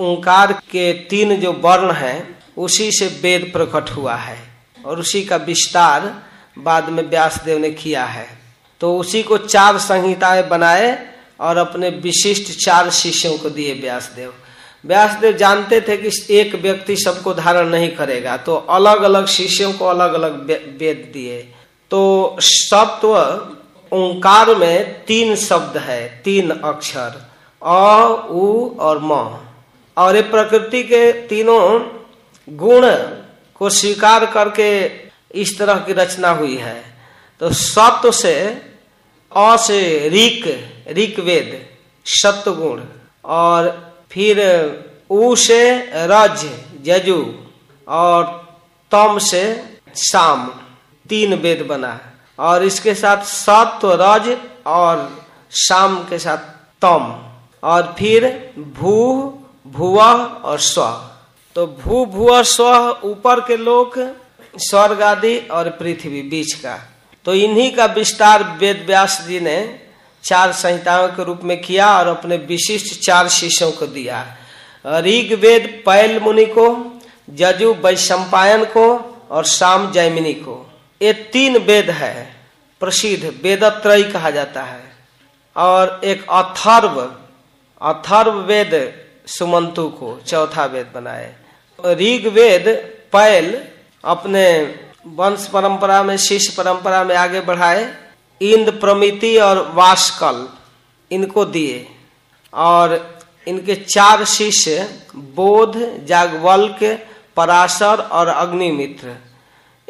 ओंकार के तीन जो वर्ण हैं, उसी से वेद प्रकट हुआ है और उसी का विस्तार बाद में व्यास देव ने किया है। तो उसी को चार संहिताएँ बनाए और अपने विशिष्ट चार शिष्यों को दिए व्यासदेव। व्यासदेव जानते थे कि एक व्यक्ति सबको धारण नहीं करेगा तो अलग अलग शिष्यों को अलग अलग वेद दिए। तो सत्व ओंकार में तीन शब्द है, तीन अक्षर, अ और म। और ये प्रकृति के तीनों गुण को स्वीकार करके इस तरह की रचना हुई है। तो सत्व से अ से ऋक ऋक वेद सत्व गुण। और फिर उ से रज जजु और तम से शाम तीन वेद बना और इसके साथ सत्व रज और शाम के साथ तम। और फिर भू भुआ और स्व। तो भू, भुआ, स्व, ऊपर के लोक, स्वर्ग आदि और पृथ्वी बीच का। तो इन्हीं का विस्तार वेद व्यास जी ने चार संहिताओं के रूप में किया और अपने विशिष्ट चार शिष्यों को दिया। ऋग वेद पैल मुनि को, जजु वैशंपायन को और शाम जैमिनी को। ये तीन वेद है। प्रसिद्ध वेदत्रय कहा जाता है। और एक अथर्व अथर्व वेद सुमंतु को चौथा वेद बनाए। ऋग वेद पैल अपने वंश परंपरा में, शिष्य परंपरा में आगे बढ़ाए। इंद प्रमिति और वास्कल इनको दिए। और इनके चार शिष्य, बोध, जागवल्क, पराशर और अग्निमित्र,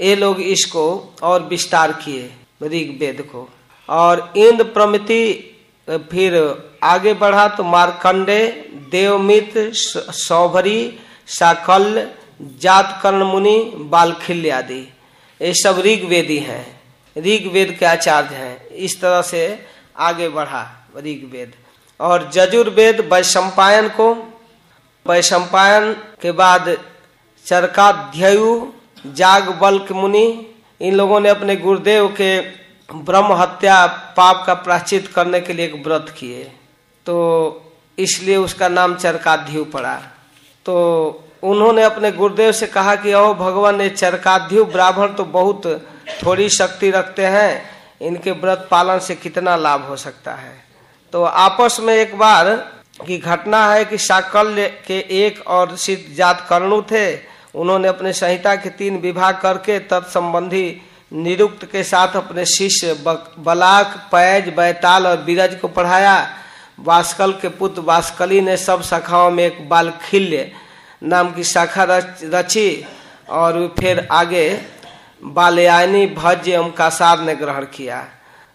ये लोग इसको और विस्तार किए ऋग वेद को। और इंद प्रमिति, फिर आगे बढ़ा तो मार्कंडे देवमित्र सौभरी साकल्य जात कर्ण मुनि बालखिल्य आदि। ये सब ऋग वेदी हैं। ऋग वेद के आचार्य हैं। इस तरह से आगे बढ़ा ऋग वेद और जजुर्वेद वैशंपायन को, वैशंपायन के बाद चरकाध्ययु जाग बल्क मुनि इन लोगों ने अपने गुरुदेव के ब्रह्म हत्या पाप का प्राचित करने के लिए एक व्रत किए। तो इसलिए उसका नाम चरकाध्यु पड़ा। तो उन्होंने अपने गुरुदेव से कहा कि ओ भगवान, ये चरकाध्यु ब्राह्मण तो बहुत थोड़ी शक्ति रखते हैं, इनके व्रत पालन से कितना लाभ हो सकता है? तो आपस में एक बार की घटना है कि साकल्य के एक और सिद्ध जात कर्णु थे। उन्होंने अपने संहिता के तीन विभाग करके तत्संबंधी निरुक्त के साथ अपने शिष्य बलाक, पैज, बैताल और बीरज को पढ़ाया। वास्कल के पुत्र वास्कली ने सब शाखाओं में एक बालखिल्य नाम की शाखा रची और फिर आगे बालयानी भज्य एवं कासार ने ग्रहण किया।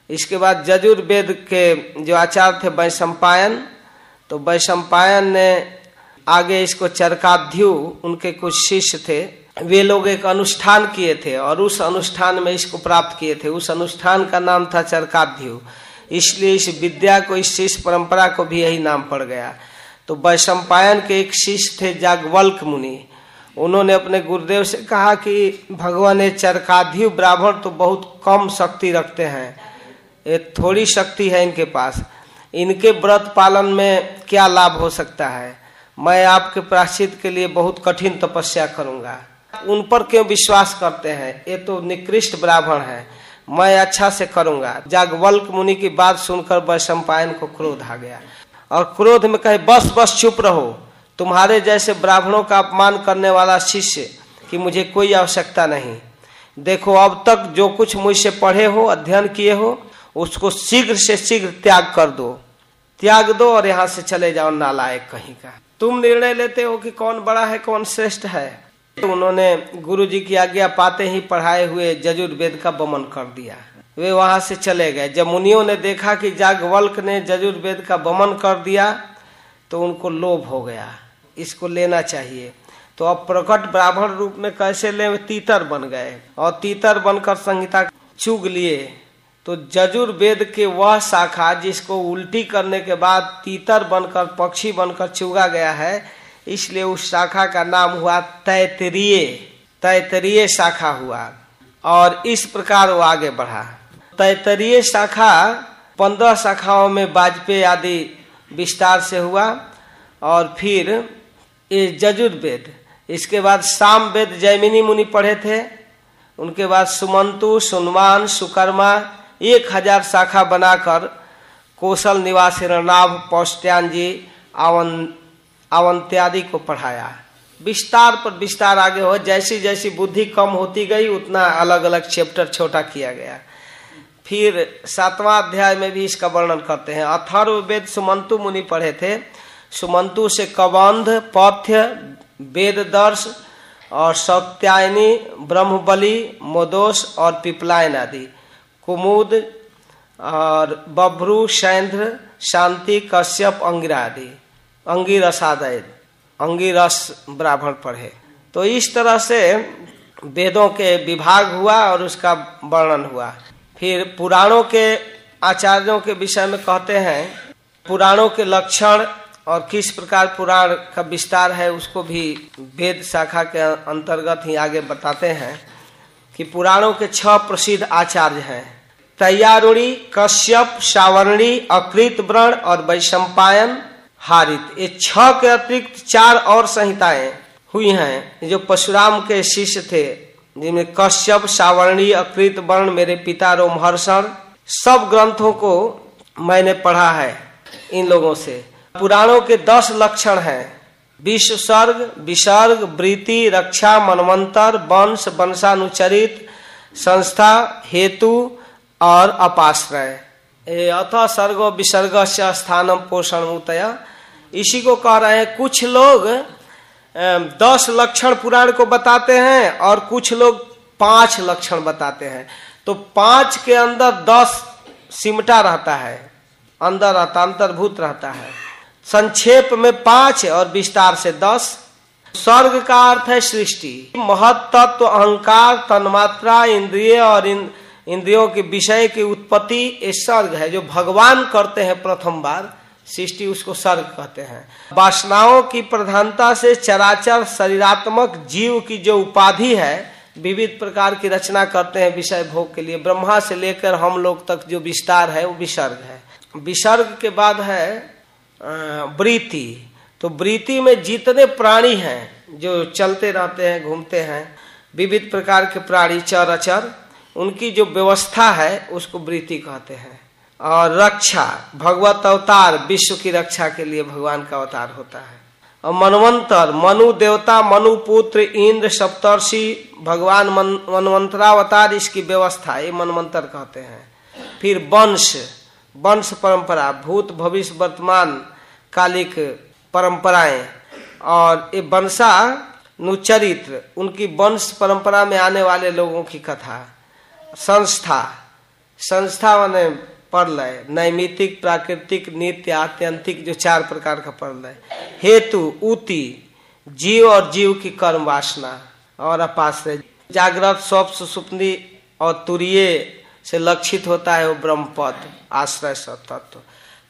इसके बाद जजुर्वेद के जो आचार्य थे वैशंपायन तो वैशंपायन ने आगे इसको चरकाध्यु उनके कुछ शिष्य थे, वे लोग एक अनुष्ठान किए थे और उस अनुष्ठान में इसको प्राप्त किए थे। उस अनुष्ठान का नाम था चरकाध्यु इसलिए इस विद्या को, इस शिष्य परंपरा को भी यही नाम पड़ गया। तो वैशंपायन के एक शिष्य थे जागवल्क मुनि। उन्होंने अपने गुरुदेव से कहा कि भगवान, ये चरकाध्यु ब्राह्मण तो बहुत कम शक्ति रखते हैं। ये थोड़ी शक्ति है इनके पास। इनके व्रत पालन में क्या लाभ हो सकता है? मैं आपके प्राश्चित के लिए बहुत कठिन तपस्या करूँगा। उन पर क्यों विश्वास करते हैं? ये तो निकृष्ट ब्राह्मण है। मैं अच्छा से करूँगा। जागवल्क मुनि की बात सुनकर वैशंपायन को क्रोध आ गया। और क्रोध में कहे, बस बस, चुप रहो। तुम्हारे जैसे ब्राह्मणों का अपमान करने वाला शिष्य कि मुझे कोई आवश्यकता नहीं। देखो, अब तक जो कुछ मुझसे पढ़े हो, अध्ययन किए हो, उसको शीघ्र से शीघ्र त्याग कर दो। त्याग दो और यहाँ से चले जाओ नालायक कहीं का। तुम निर्णय लेते हो कि कौन बड़ा है, कौन श्रेष्ठ है। उन्होंने गुरु जी की आज्ञा पाते ही पढ़ाए हुए जजुर्वेद का बमन कर दिया। वे वहाँ से चले गए। जब मुनियों ने देखा कि जागवल्क ने जजुर्वेद का बमन कर दिया तो उनको लोभ हो गया। इसको लेना चाहिए। तो अब प्रकट ब्राह्मण रूप में कैसे ले? तीतर बन गए और तीतर बनकर संहिता चुग लिए। तो जजुर्वेद के वह शाखा जिसको उल्टी करने के बाद तीतर बनकर पक्षी बनकर चुगा गया है इसलिए उस शाखा का नाम हुआ तैतरीय। तैतरीय शाखा हुआ। और इस प्रकार वो आगे बढ़ा। तैतरीय शाखा पंद्रह शाखाओं में वाजपेयी आदि विस्तार से हुआ। और फिर ये जजुर्वेद। इसके बाद साम वेद जैमिनी मुनि पढ़े थे। उनके बाद सुमंतु सुनमान सुकर्मा, एक हज़ार शाखा बनाकर कौशल निवासी हिरणाभ पौष्ट्यान जी, आवन आवंत्यादि को पढ़ाया। विस्तार पर विस्तार आगे हो जैसी जैसी बुद्धि कम होती गई, उतना अलग अलग चैप्टर छोटा किया गया। फिर सातवां अध्याय में भी इसका वर्णन करते हैं। अथर्व वेद सुमंतु मुनि पढ़े थे। सुमंतु से कबंध, पथ्य वेद दर्श और सत्यायनी, ब्रह्मबली मोदोस और पिपलायन आदि। कुमुद और बभ्रू सैंध्र शांति, कश्यप, अंगिरा आदि। अंगिरसादय अंगिरस ब्राह्मण पढ़े। तो इस तरह से वेदों के विभाग हुआ और उसका वर्णन हुआ। फिर पुराणों के आचार्यों के विषय में कहते हैं, पुराणों के लक्षण और किस प्रकार पुराण का विस्तार है उसको भी वेद शाखा के अंतर्गत ही आगे बताते हैं कि पुराणों के छह प्रसिद्ध आचार्य हैं। तैयारुणी, कश्यप, सावरणी, अकृत व्रण और वैशंपायन हारित। ये छह के अतिरिक्त चार और संहिताएँ हुई हैं, जो परशुराम के शिष्य थे, जिनमें कश्यप, सावरणी, अकृत, वर्ण, मेरे पिता, रोमहर्षण, सब ग्रंथों को मैंने पढ़ा है इन लोगों से। पुराणों के दस लक्षण हैं। विश्व सर्ग विसर्ग, वृत्ति, रक्षा, मनवंतर, वंश, वंशानुचरित, संस्था, हेतु और अपाश्रय। अथ सर्ग विसर्ग से स्थानम पोषण उतया इसी को कह रहे हैं, कुछ लोग दस लक्षण पुराण को बताते हैं और कुछ लोग पाँच लक्षण बताते हैं। तो पाँच के अंदर दस सिमटा रहता है, अंदर रहता, अंतर्भूत रहता है। संक्षेप में पाँच और विस्तार से दस। स्वर्ग का अर्थ है सृष्टि। महत तत्व अहंकार, तन्मात्रा, इंद्रिय और इंद्रियों के विषय की उत्पत्ति, ये स्वर्ग है, जो भगवान करते हैं प्रथम बार। सृष्टि उसको सर्ग कहते हैं। वासनाओं की प्रधानता से चराचर शरीरात्मक जीव की जो उपाधि है, विविध प्रकार की रचना करते हैं विषय भोग के लिए। ब्रह्मा से लेकर हम लोग तक जो विस्तार है, वो विसर्ग है। विसर्ग के बाद है वृत्ति तो वृत्ति में जितने प्राणी हैं, जो चलते रहते हैं, घूमते हैं, विविध प्रकार के प्राणी चर अचर उनकी जो व्यवस्था है, उसको वृत्ति कहते हैं। और रक्षा भगवत अवतार विश्व की रक्षा के लिए भगवान का अवतार होता है। और मनवंतर मनु देवता मनु पुत्र इंद्र सप्तर्षि भगवान मन, मनवंतरावतार इसकी व्यवस्था ये मनवंतर कहते हैं। फिर वंश वंश परंपरा भूत भविष्य वर्तमान कालिक परंपराएँ और ये वंशा नुचरित्र उनकी वंश परंपरा में आने वाले लोगों की कथा संस्था संस्था माने परलय नैमितिक प्राकृतिक, नित्य, आत्यंतिक, जो चार प्रकार का परलय हेतु उति जीव और जीव की कर्म वासना और अपाश्रय। जागृत, स्वप्न सुपनी और तुरीय से लक्षित होता है वो ब्रह्म पद आश्रय तत्व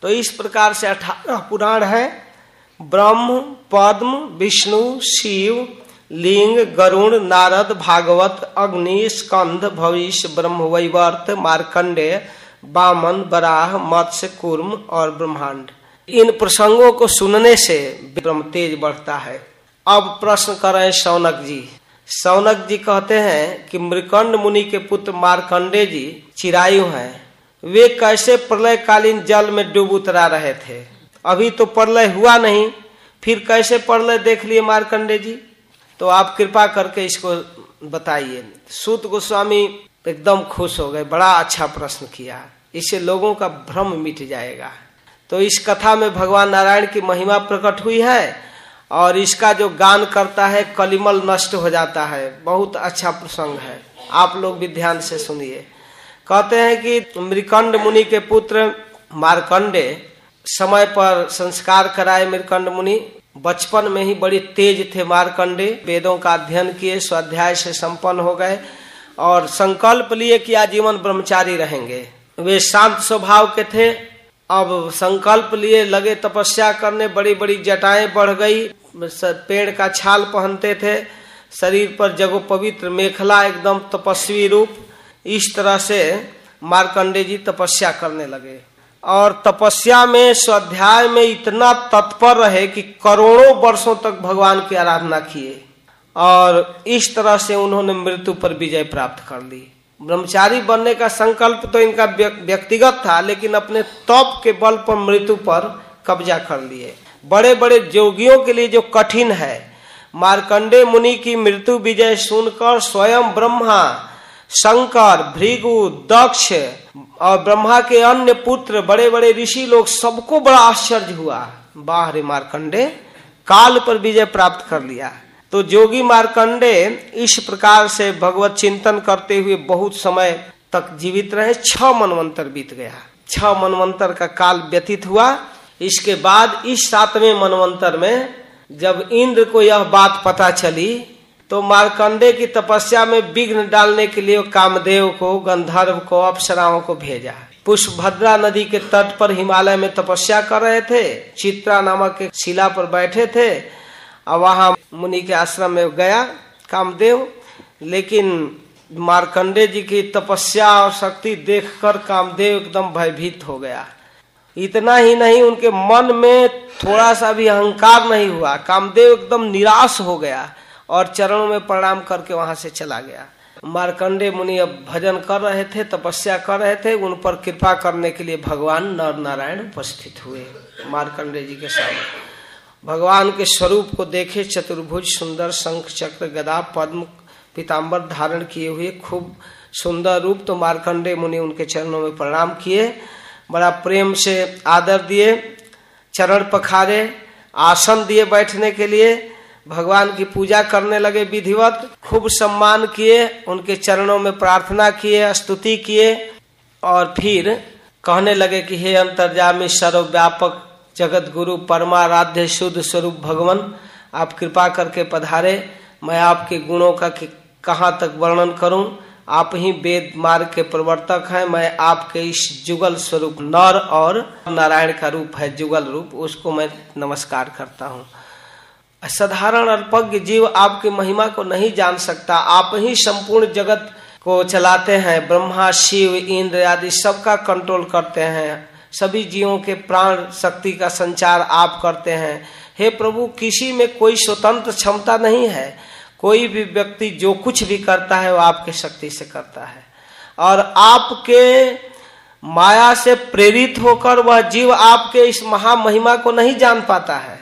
तो इस प्रकार से अठारह पुराण है। ब्रह्म, पद्म, विष्णु, शिव, लिंग, गरुण, नारद, भागवत, अग्नि, स्कंद, भविष्य, ब्रह्म, वैवर्त, मार्कंडेय बामन, बराह, मत्स्य, कुर्म और ब्रह्मांड। इन प्रसंगों को सुनने से ब्रह्म तेज बढ़ता है। अब प्रश्न कर रहे सौनक जी। सौनक जी कहते हैं कि मृकंड मुनि के पुत्र मारकंडे जी चिरायु हैं। वे कैसे प्रलय कालीन जल में डूब उतरा रहे थे? अभी तो प्रलय हुआ नहीं, फिर कैसे प्रलय देख लिए मारकंडे जी? तो आप कृपा करके इसको बताइए। सूत गोस्वामी एकदम खुश हो गए, बड़ा अच्छा प्रश्न किया। इससे लोगों का भ्रम मिट जाएगा। तो इस कथा में भगवान नारायण की महिमा प्रकट हुई है और इसका जो गान करता है, कलिमल नष्ट हो जाता है। बहुत अच्छा प्रसंग है। आप लोग भी ध्यान से सुनिए। कहते हैं कि मृकंड मुनि के पुत्र मारकंडे समय पर संस्कार कराए मृकंड मुनि। बचपन में ही बड़ी तेज थे मारकंडे। वेदों का अध्ययन किए, स्वाध्याय से संपन्न हो गए। और संकल्प लिए कि आजीवन ब्रह्मचारी रहेंगे। वे शांत स्वभाव के थे। अब संकल्प लिए लगे तपस्या करने बड़ी बड़ी जटाएँ बढ़ गई। पेड़ का छाल पहनते थे। शरीर पर जगो पवित्र मेखला एकदम तपस्वी रूप। इस तरह से मारकंडे जी तपस्या करने लगे। और तपस्या में, स्वाध्याय में इतना तत्पर रहे कि करोड़ों वर्षों तक भगवान की आराधना किए। और इस तरह से उन्होंने मृत्यु पर विजय प्राप्त कर ली। ब्रह्मचारी बनने का संकल्प तो इनका व्यक्तिगत था, लेकिन अपने तप के बल पर मृत्यु पर कब्जा कर लिए। बड़े बड़े जोगियों के लिए जो कठिन है। मार्कंडे मुनि की मृत्यु विजय सुनकर स्वयं ब्रह्मा, शंकर, भृगु, दक्ष और ब्रह्मा के अन्य पुत्र बड़े बड़े ऋषि लोग सबको बड़ा आश्चर्य हुआ। बाहर मार्कंडे, काल पर विजय प्राप्त कर लिया। तो जोगी मार्कंडे इस प्रकार से भगवत चिंतन करते हुए बहुत समय तक जीवित रहे। छह मनवंतर बीत गया। छह मनवंतर का काल व्यतीत हुआ। इसके बाद इस सातवें मनवंतर में जब इंद्र को यह बात पता चली तो मारकंडे की तपस्या में विघ्न डालने के लिए कामदेव को, गंधर्व को, अप्सराओं को भेजा। पुष्पभद्रा नदी के तट पर हिमालय में तपस्या कर रहे थे। चित्रा नामक शिला पर बैठे थे। और वहाँ मुनि के आश्रम में गया, कामदेव, लेकिन मारकंडे जी की तपस्या और शक्ति देखकर कामदेव एकदम भयभीत हो गया। इतना ही नहीं, उनके मन में थोड़ा सा भी अहंकार नहीं हुआ। कामदेव एकदम निराश हो गया और चरणों में प्रणाम करके वहाँ से चला गया। मारकंडे मुनि अब भजन कर रहे थे, तपस्या कर रहे थे, उन पर कृपा करने के लिए भगवान नर नारायण उपस्थित हुए, मारकंडे जी के सामने। भगवान के स्वरूप को देखे चतुर्भुज सुंदर शंख चक्र गदा पद्म पीताम्बर धारण किए हुए खूब सुंदर रूप तो मारकंडे मुनि उनके चरणों में प्रणाम किए, बड़ा प्रेम से आदर दिए, चरण पखारे, आसन दिए बैठने के लिए, भगवान की पूजा करने लगे विधिवत, खूब सम्मान किए, उनके चरणों में प्रार्थना किए, स्तुति किए, और फिर कहने लगे कि, हे अंतर्जामी सर्वव्यापक जगत गुरु परमाराध्य शुद्ध स्वरूप भगवान, आप कृपा करके पधारे। मैं आपके गुणों का कहाँ तक वर्णन करूँ? आप ही वेद मार्ग के प्रवर्तक हैं। मैं आपके इस जुगल स्वरूप नर और नारायण का रूप है, जुगल रूप। उसको मैं नमस्कार करता हूँ। साधारण अल्पज्ञ जीव आपकी महिमा को नहीं जान सकता। आप ही संपूर्ण जगत को चलाते हैं। ब्रह्मा, शिव, इंद्र आदि सबका कंट्रोल करते हैं। सभी जीवों के प्राण शक्ति का संचार आप करते हैं। हे प्रभु, किसी में कोई स्वतंत्र क्षमता नहीं है। कोई भी व्यक्ति जो कुछ भी करता है, वो आपके शक्ति से करता है। और आपके माया से प्रेरित होकर वह जीव आपके इस महामहिमा को नहीं जान पाता है।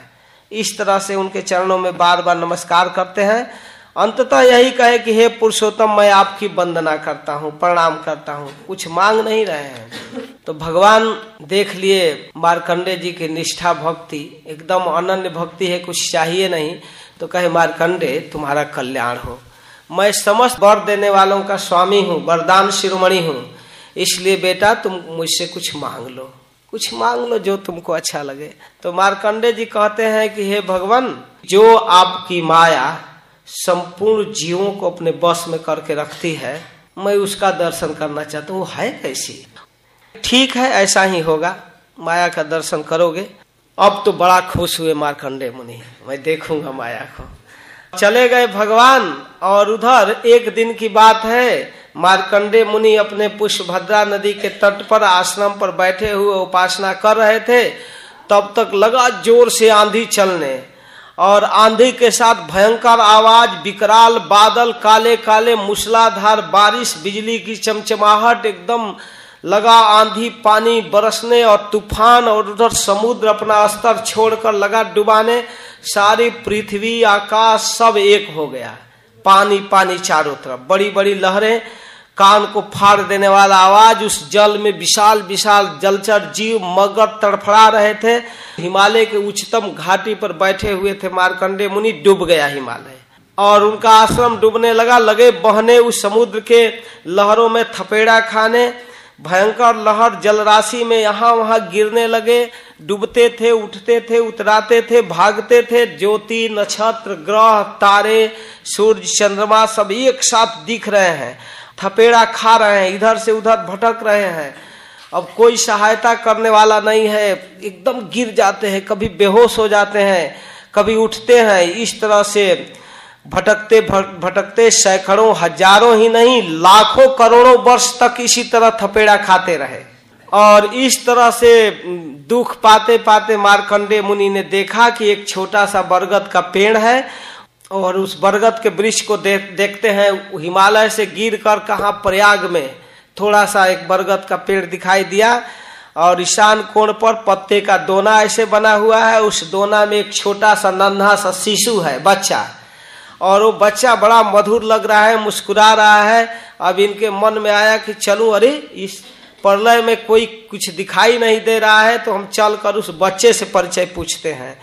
इस तरह से उनके चरणों में बार बार नमस्कार करते हैं। अंततः यही कहे कि, हे पुरुषोत्तम, मैं आपकी वंदना करता हूँ, प्रणाम करता हूँ। कुछ मांग नहीं रहे हैं। तो भगवान देख लिए मारकंडे जी की निष्ठा भक्ति, एकदम अनन्य भक्ति है, कुछ चाहिए नहीं। तो कहे, मारकंडे, तुम्हारा कल्याण हो। मैं समस्त वर देने वालों का स्वामी हूँ, वरदान शिरोमणि हूँ। इसलिए बेटा, तुम मुझसे कुछ मांग लो। कुछ मांग लो जो तुमको अच्छा लगे। तो मारकंडे जी कहते हैं कि, हे भगवान, जो आपकी माया संपूर्ण जीवों को अपने बस में करके रखती है, मैं उसका दर्शन करना चाहता हूँ। है कैसी? ठीक है, ऐसा ही होगा। माया का दर्शन करोगे। अब तो बड़ा खुश हुए मारकंडे मुनि। मैं देखूँगा माया को। चले गए भगवान, और उधर एक दिन की बात है। मारकंडे मुनि अपने पुष्पभद्रा नदी के तट पर आश्रम पर बैठे हुए उपासना कर रहे थे। तब तक लगा ज़ोर से आंधी चलने। और आंधी के साथ भयंकर आवाज़ विकराल बादल काले काले मूसलाधार बारिश, बिजली की चमचमाहट, एकदम लगा आंधी पानी बरसने और तूफ़ान और उधर समुद्र अपना स्तर छोड़कर लगा डुबाने, सारी पृथ्वी, आकाश सब एक हो गया। पानी पानी चारों तरफ़। बड़ी बड़ी लहरें, कान को फाड़ देने वाला आवाज़, उस जल में विशाल विशाल जलचर जीव मगर तड़फड़ा रहे थे। हिमालय के उच्चतम घाटी पर बैठे हुए थे मारकंडे मुनि, डूब गया हिमालय। और उनका आश्रम डूबने लगा, लगे बहने उस समुद्र के लहरों में थपेड़ा खाने भयंकर लहर जलराशि में यहाँ वहाँ गिरने लगे। डूबते थे, उठते थे, उतराते थे, भागते थे। ज्योति, नक्षत्र, ग्रह, तारे, सूर्य, चंद्रमा सब एक साथ दिख रहे हैं। थपेड़ा खा रहे हैं, इधर से उधर भटक रहे हैं। अब कोई सहायता करने वाला नहीं है। एकदम गिर जाते हैं, कभी बेहोश हो जाते हैं, कभी उठते हैं। इस तरह से भटकते भटकते सैकड़ों हज़ारों ही नहीं लाखों करोड़ों वर्ष तक इसी तरह थपेड़ा खाते रहे। और इस तरह से दुख पाते पाते मारकंडे मुनि ने देखा कि एक छोटा सा बरगद का पेड़ है और उस बरगद के वृक्ष को दे, देखते हैं हिमालय से गिर कर कहा प्रयाग में थोड़ा सा एक बरगद का पेड़ दिखाई दिया और ईशान कोण पर पत्ते का दोना ऐसे बना हुआ है। उस दोना में एक छोटा सा नन्हा सा शिशु है बच्चा। और वो बच्चा बड़ा मधुर लग रहा है, मुस्कुरा रहा है। अब इनके मन में आया कि चलो, अरे, इस प्रलय में कोई कुछ दिखाई नहीं दे रहा है तो हम चल कर उस बच्चे से परिचय पूछते हैं।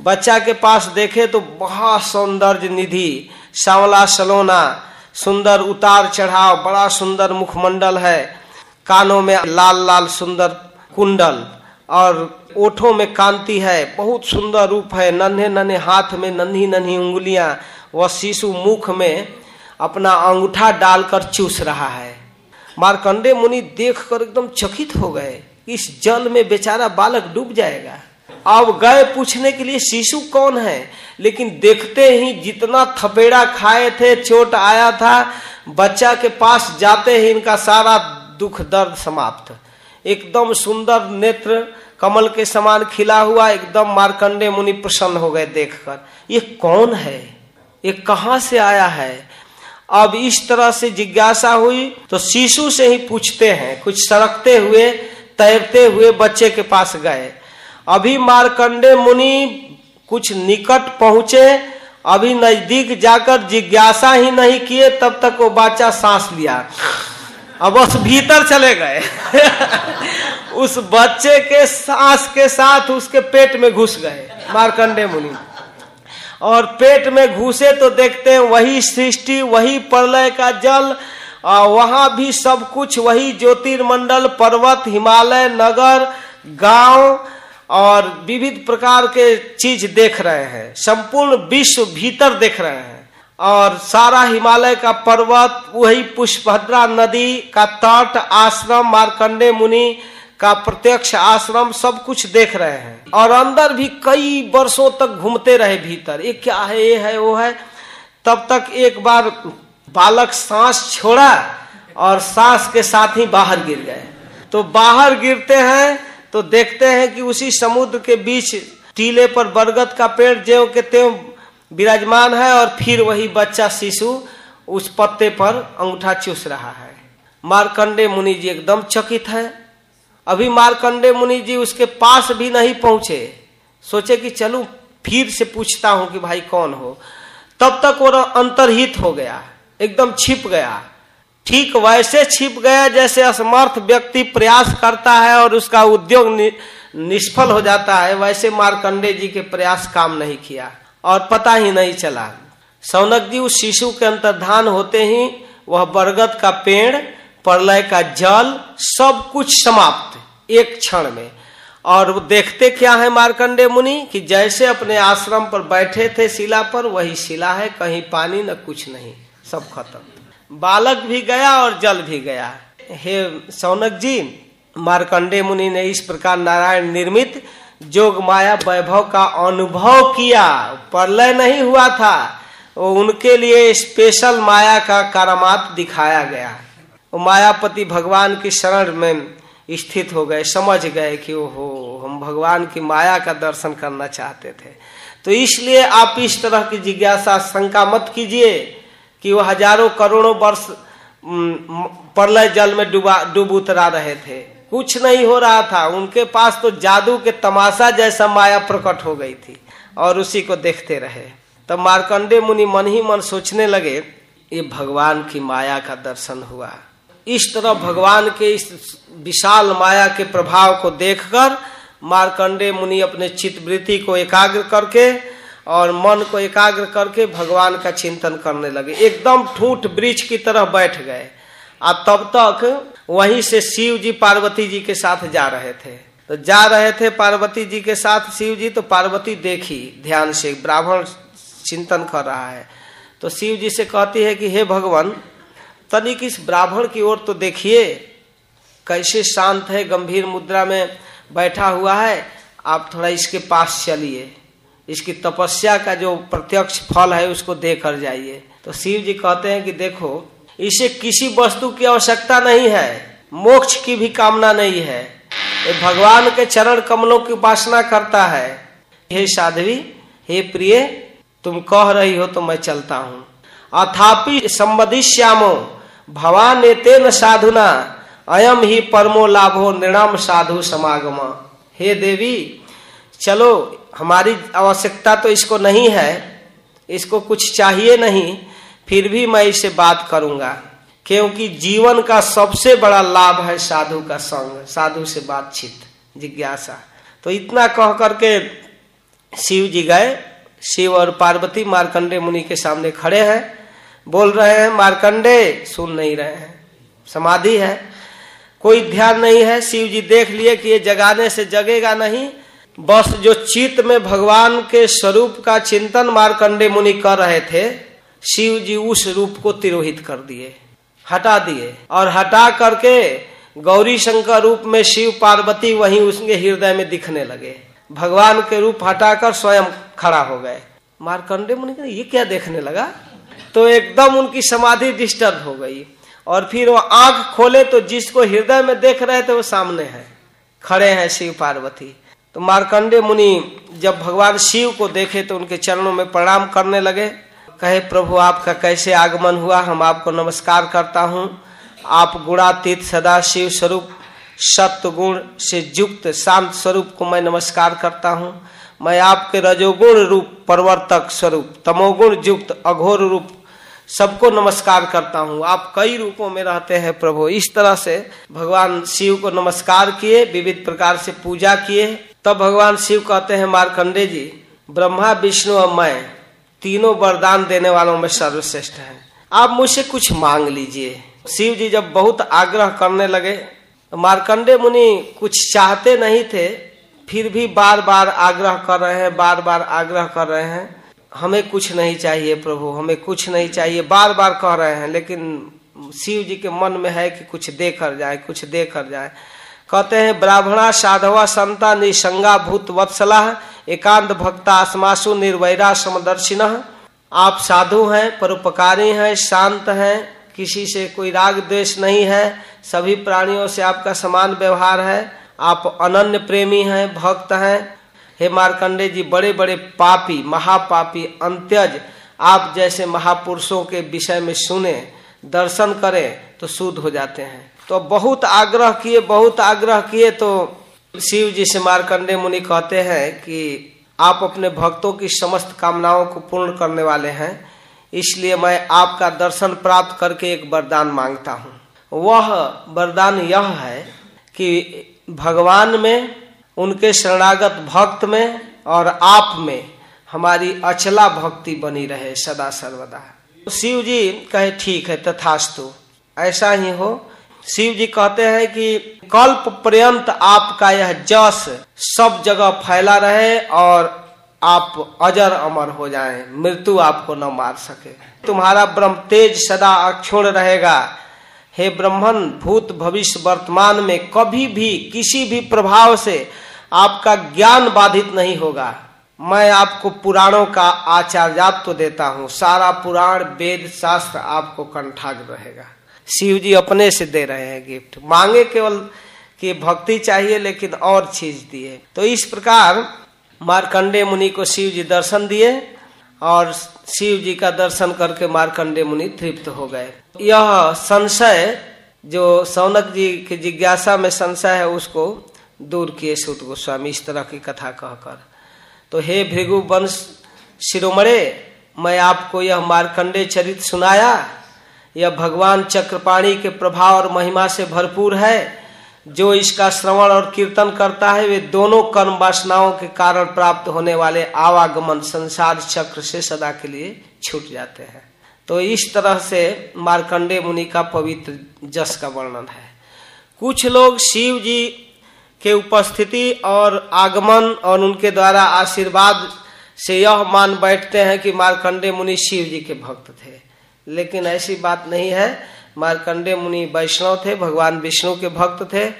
बच्चा के पास देखे तो बहुत सौंदर्य निधि सांवला सलोना, सुंदर उतार चढ़ाव, बड़ा सुंदर मुखमंडल है। कानों में लाल लाल सुंदर कुंडल। और ओठों में कांति है, बहुत सुंदर रूप है, नन्हे नन्हे हाथ में नन्ही नन्ही उंगलियाँ, वह शिशु मुख में अपना अंगूठा डालकर चूस रहा है। मारकंडे मुनि देख कर एकदम चकित हो गए, इस जल में बेचारा बालक डूब जाएगा। अब गए पूछने के लिए शिशु कौन है, लेकिन देखते ही जितना थपेड़ा खाए थे, चोट आया था, बच्चा के पास जाते ही इनका सारा दुख दर्द समाप्त। एकदम सुंदर नेत्र कमल के समान खिला हुआ, एकदम मारकंडे मुनि प्रसन्न हो गए देखकर। ये कौन है? ये कहाँ से आया है? अब इस तरह से जिज्ञासा हुई तो शिशु से ही पूछते हैं। कुछ सड़कते हुए, तैरते हुए बच्चे के पास गए। अभी मारकंडे मुनि कुछ निकट पहुँचे, अभी नज़दीक जाकर जिज्ञासा ही नहीं किए, तब तक वो बच्चा सांस लिया। अब बस भीतर चले गए। उस बच्चे के सांस के साथ उसके पेट में घुस गए, मारकंडे मुनि। और पेट में घुसे तो देखते हैं वही सृष्टि, वही प्रलय का जल और वहाँ भी सब कुछ वही ज्योतिर्मंडल, पर्वत, हिमालय, नगर, गाँव और विविध प्रकार के चीज़ देख रहे हैं। संपूर्ण विश्व भीतर देख रहे हैं। और सारा हिमालय का पर्वत, वही पुष्पभद्रा नदी का तट, आश्रम, मारकंडे मुनि का प्रत्यक्ष आश्रम, सब कुछ देख रहे हैं। और अंदर भी कई वर्षों तक घूमते रहे भीतर। ये क्या है, ये है, वो है। तब तक एक बार बालक सांस छोड़ा और सांस के साथ ही बाहर गिर गए। तो बाहर गिरते हैं तो देखते हैं कि उसी समुद्र के बीच टीले पर बरगद का पेड़, ज्यो के त्यों विराजमान है और फिर वही बच्चा शिशु उस पत्ते पर अंगूठा चूस रहा है। मारकंडे मुनि जी एकदम चकित है। अभी मारकंडे मुनि जी उसके पास भी नहीं पहुँचे। सोचे कि चलू, फिर से पूछता हूँ कि भाई कौन हो। तब तक वो अंतरहित हो गया, एकदम छिप गया। ठीक वैसे छिप गया जैसे असमर्थ व्यक्ति प्रयास करता है और उसका उद्योग निष्फल हो जाता है, वैसे मारकंडे जी के प्रयास काम नहीं किया। और पता ही नहीं चला। सौनक जी उस शिशु के अंतर्धान होते ही वह बरगद का पेड़, प्रलय का जल, सब कुछ समाप्त, एक क्षण में। और देखते क्या है मारकंडे मुनि कि जैसे अपने आश्रम पर बैठे थे शिला पर, वही शिला है, कहीं पानी न कुछ नहीं, सब खत्म। बालक भी गया और जल भी गया। हे सौनक जी मारकंडे मुनि ने इस प्रकार नारायण निर्मित जोग माया वैभव का अनुभव किया। प्रलय नहीं हुआ था। वो उनके लिए स्पेशल माया का कारामात दिखाया गया। वो मायापति भगवान की शरण में स्थित हो गए, समझ गए कि ओहो, हम भगवान की माया का दर्शन करना चाहते थे। तो इसलिए आप इस तरह की जिज्ञासा, शंका मत कीजिए कि वो हज़ारों करोड़ों वर्ष प्रलय जल में डूबा, डूब उतरा रहे थे। कुछ नहीं हो रहा था। उनके पास तो जादू के तमाशा जैसा माया प्रकट हो गई थी और उसी को देखते रहे। तब तो मार्कंडे मुनि मन ही मन सोचने लगे, ये भगवान की माया का दर्शन हुआ। इस तरह भगवान के इस विशाल माया के प्रभाव को देखकर मार्कंडे मुनि अपने चित्तवृत्ति को एकाग्र करके और मन को एकाग्र करके भगवान का चिंतन करने लगे। एकदम ठूठ वृक्ष की तरह बैठ गए। और तब तक वहीं से शिव जी पार्वती जी के साथ जा रहे थे। तो जा रहे थे पार्वती जी के साथ शिव जी तो पार्वती देखी, ध्यान से, ब्राह्मण चिंतन कर रहा है। तो शिव जी से कहती है कि, हे भगवान तनिक इस ब्राह्मण की ओर तो देखिए, कैसे शांत है, गंभीर मुद्रा में बैठा हुआ है, आप थोड़ा इसके पास चलिए। इसकी तपस्या का जो प्रत्यक्ष फल है, उसको देकर जाइए। तो शिव जी कहते हैं कि, देखो इसे किसी वस्तु की आवश्यकता नहीं है, मोक्ष की भी कामना नहीं है। ये भगवान के चरण कमलों की उपासना करता है। हे साध्वी, हे प्रिय, तुम कह रही हो तो मैं चलता हूँ। अथापि संबदिश्यामो भवान तेन साधुना, अयम ही परमो लाभो निर्णाम साधु समागम। हे देवी, चलो, हमारी आवश्यकता तो इसको नहीं है, इसको कुछ चाहिए नहीं फिर भी मैं इससे बात करूँगा, क्योंकि जीवन का सबसे बड़ा लाभ है साधु का संग, साधु से बातचीत, जिज्ञासा। तो इतना कह करके शिव जी गए। शिव और पार्वती मारकंडे मुनि के सामने खड़े हैं। बोल रहे हैं, मार्कंडे, सुन नहीं रहे हैं। समाधि है। कोई ध्यान नहीं है। शिव जी देख लिए कि ये जगाने से जगेगा नहीं। बस जो चित्त में भगवान के स्वरूप का चिंतन मारकंडे मुनि कर रहे थे शिव जी उस रूप को तिरोहित कर दिए, हटा दिए। और हटा करके गौरी शंकर रूप में शिव पार्वती वहीं उसके हृदय में दिखने लगे। भगवान के रूप हटाकर स्वयं खड़ा हो गए। मारकंडे मुनि ये क्या देखने लगा? तो एकदम उनकी समाधि डिस्टर्ब हो गई। और फिर वो आँख खोले तो जिसको हृदय में देख रहे थे वो सामने है, खड़े हैं शिव पार्वती। तो मार्कंडे मुनि जब भगवान शिव को देखे तो उनके चरणों में प्रणाम करने लगे। कहे, प्रभु, आपका कैसे आगमन हुआ? हम आपको नमस्कार करता हूँ। आप गुणातीत सदा शिव स्वरूप सत्य गुण से युक्त शांत स्वरूप को मैं नमस्कार करता हूँ। मैं आपके रजोगुण रूप, परिवर्तक स्वरूप, तमोगुण युक्त, अघोर रूप सबको नमस्कार करता हूँ। आप कई रूपों में रहते हैं प्रभु। इस तरह से भगवान शिव को नमस्कार किए, विविध प्रकार से पूजा किए। तब भगवान शिव कहते हैं मारकंडे जी, ब्रह्मा, विष्णु और मैं तीनों वरदान देने वालों में सर्वश्रेष्ठ है। आप मुझसे कुछ मांग लीजिए। शिव जी जब बहुत आग्रह करने लगे तो मार्कंडे मुनि कुछ चाहते नहीं थे, फिर भी बार बार आग्रह कर रहे हैं बार बार आग्रह कर रहे हैं। हमें कुछ नहीं चाहिए प्रभु, हमें कुछ नहीं चाहिए बार बार कह रहे हैं, लेकिन शिव जी के मन में है कि कुछ दे कर जाए, कुछ दे कर जाए। कहते हैं, ब्राह्मणा, साधवा, संता निसंगा भूत वत्सला एकांत भक्ता आसमासु निर्वैरा, समदर्शिन। आप साधु हैं, परोपकारी हैं, शांत हैं, किसी से कोई राग द्वेष नहीं है, सभी प्राणियों से आपका समान व्यवहार है। आप अनन्य प्रेमी हैं, भक्त हैं। हे मार्कंडे जी बड़े बड़े पापी, महापापी, अंत्यज, आप जैसे महापुरुषों के विषय में सुने, दर्शन करें तो शुद्ध हो जाते हैं। तो बहुत आग्रह किए, बहुत आग्रह किए तो शिव जी से मार्कंडे मुनि कहते हैं कि आप अपने भक्तों की समस्त कामनाओं को पूर्ण करने वाले हैं, इसलिए मैं आपका दर्शन प्राप्त करके एक वरदान माँगता हूँ। वह वरदान यह है कि भगवान में, उनके शरणागत भक्त में और आप में हमारी अचला भक्ति बनी रहे सदा सर्वदा। शिव जी कहे, ठीक है, तथास्तु। ऐसा ही हो शिव जी कहते हैं कि कल्प पर्यंत आपका यह जस सब जगह फैला रहे और आप अजर अमर हो जाएँ, मृत्यु आपको न मार सके। तुम्हारा ब्रह्म तेज सदा अक्षुण रहेगा। हे ब्रह्मन, भूत भविष्य वर्तमान में कभी भी, किसी भी प्रभाव से आपका ज्ञान बाधित नहीं होगा। मैं आपको पुराणों का आचार्यात्व तो देता हूँ। सारा पुराण वेद शास्त्र आपको कंठाग्र रहेगा। शिव जी अपने से दे रहे हैं गिफ्ट। मांगे केवल कि भक्ति चाहिए, लेकिन और चीज़ दिए। तो इस प्रकार मारकंडे मुनि को शिव जी दर्शन दिए और शिव जी का दर्शन करके मारकंडे मुनि तृप्त हो गए। यह संशय, जो सौनक जी की जिज्ञासा में संशय है, उसको दूर किए सुत गोस्वामी, इस तरह की कथा कहकर। तो हे भृगु वंश शिरोमणे, मैं आपको यह मारकंडे चरित सुनाया। यह भगवान चक्रपाणी के प्रभाव और महिमा से भरपूर है। जो इसका श्रवण और कीर्तन करता है, वे दोनों कर्म वासनाओं के कारण प्राप्त होने वाले आवागमन संसार चक्र से सदा के लिए छूट जाते हैं। तो इस तरह से मार्कंडे मुनि का पवित्र जस का वर्णन है। कुछ लोग शिव जी के उपस्थिति और आगमन और उनके द्वारा आशीर्वाद से यह मान बैठते हैं कि मार्कंडे मुनि शिव जी के भक्त थे। लेकिन ऐसी बात नहीं है। मारकंडे मुनि वैष्णव थे, भगवान विष्णु के भक्त थे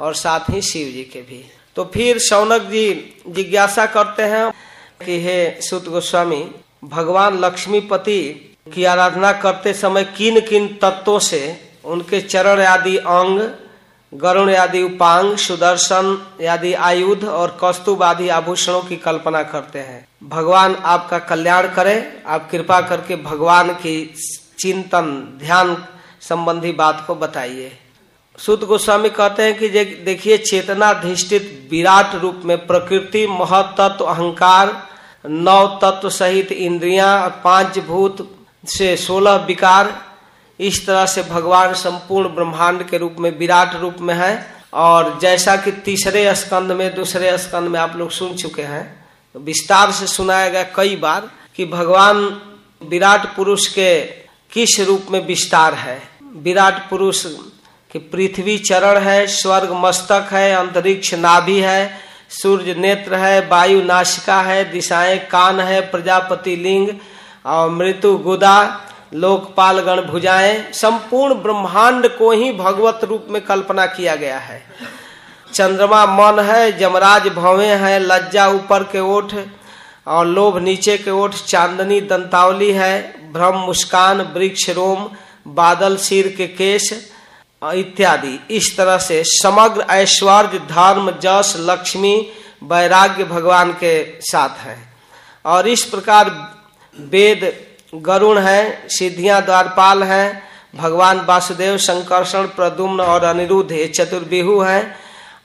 और साथ ही शिव जी के भी। तो फिर शौनक जी जिज्ञासा करते हैं कि हे सुत गोस्वामी, भगवान लक्ष्मीपति की आराधना करते समय किन किन तत्वों से उनके चरण आदि अंग गरुण आदि उपांग, सुदर्शन आदि आयुध और कस्तुब आदि आभूषणों की कल्पना करते हैं। भगवान आपका कल्याण करे, आप कृपा करके भगवान की चिंतन, ध्यान संबंधी बात को बताइए। सुत गोस्वामी कहते हैं कि देखिए, चेतनाधिष्ठित विराट रूप में प्रकृति, महतत्व, अहंकार नौ तत्व सहित इंद्रियाँ और पाँच भूत से सोलह विकार इस तरह से भगवान संपूर्ण ब्रह्मांड के रूप में, विराट रूप में है। और जैसा कि तीसरे स्कंद में, दूसरे स्कंद में आप लोग सुन चुके हैं तो विस्तार से सुनाया गया कई बार कि भगवान विराट पुरुष के किस रूप में विस्तार है। विराट पुरुष कि पृथ्वी चरण है, स्वर्ग मस्तक है, अंतरिक्ष नाभि है, सूर्य नेत्र है, वायु नाशिका है, दिशाएँ कान है, प्रजापति लिंग, और मृत्यु गुदा लोकपाल गण भुजाएँ, संपूर्ण ब्रह्मांड को ही भगवत रूप में कल्पना किया गया है। चंद्रमा मन है, जमराज भवे है, लज्जा ऊपर के ओठ, और लोभ नीचे के ओठ, चांदनी दंतावली है भ्रम मुस्कान, वृक्ष रोम, बादल सिर के केश, इत्यादि। इस तरह से समग्र ऐश्वर्य, धर्म, जस, लक्ष्मी, वैराग्य भगवान के साथ है। और इस प्रकार वेद गरुण है, सिद्धियाँ द्वारपाल है, भगवान वासुदेव संकर्षण प्रदुम्न और अनिरुद्ध, ये है।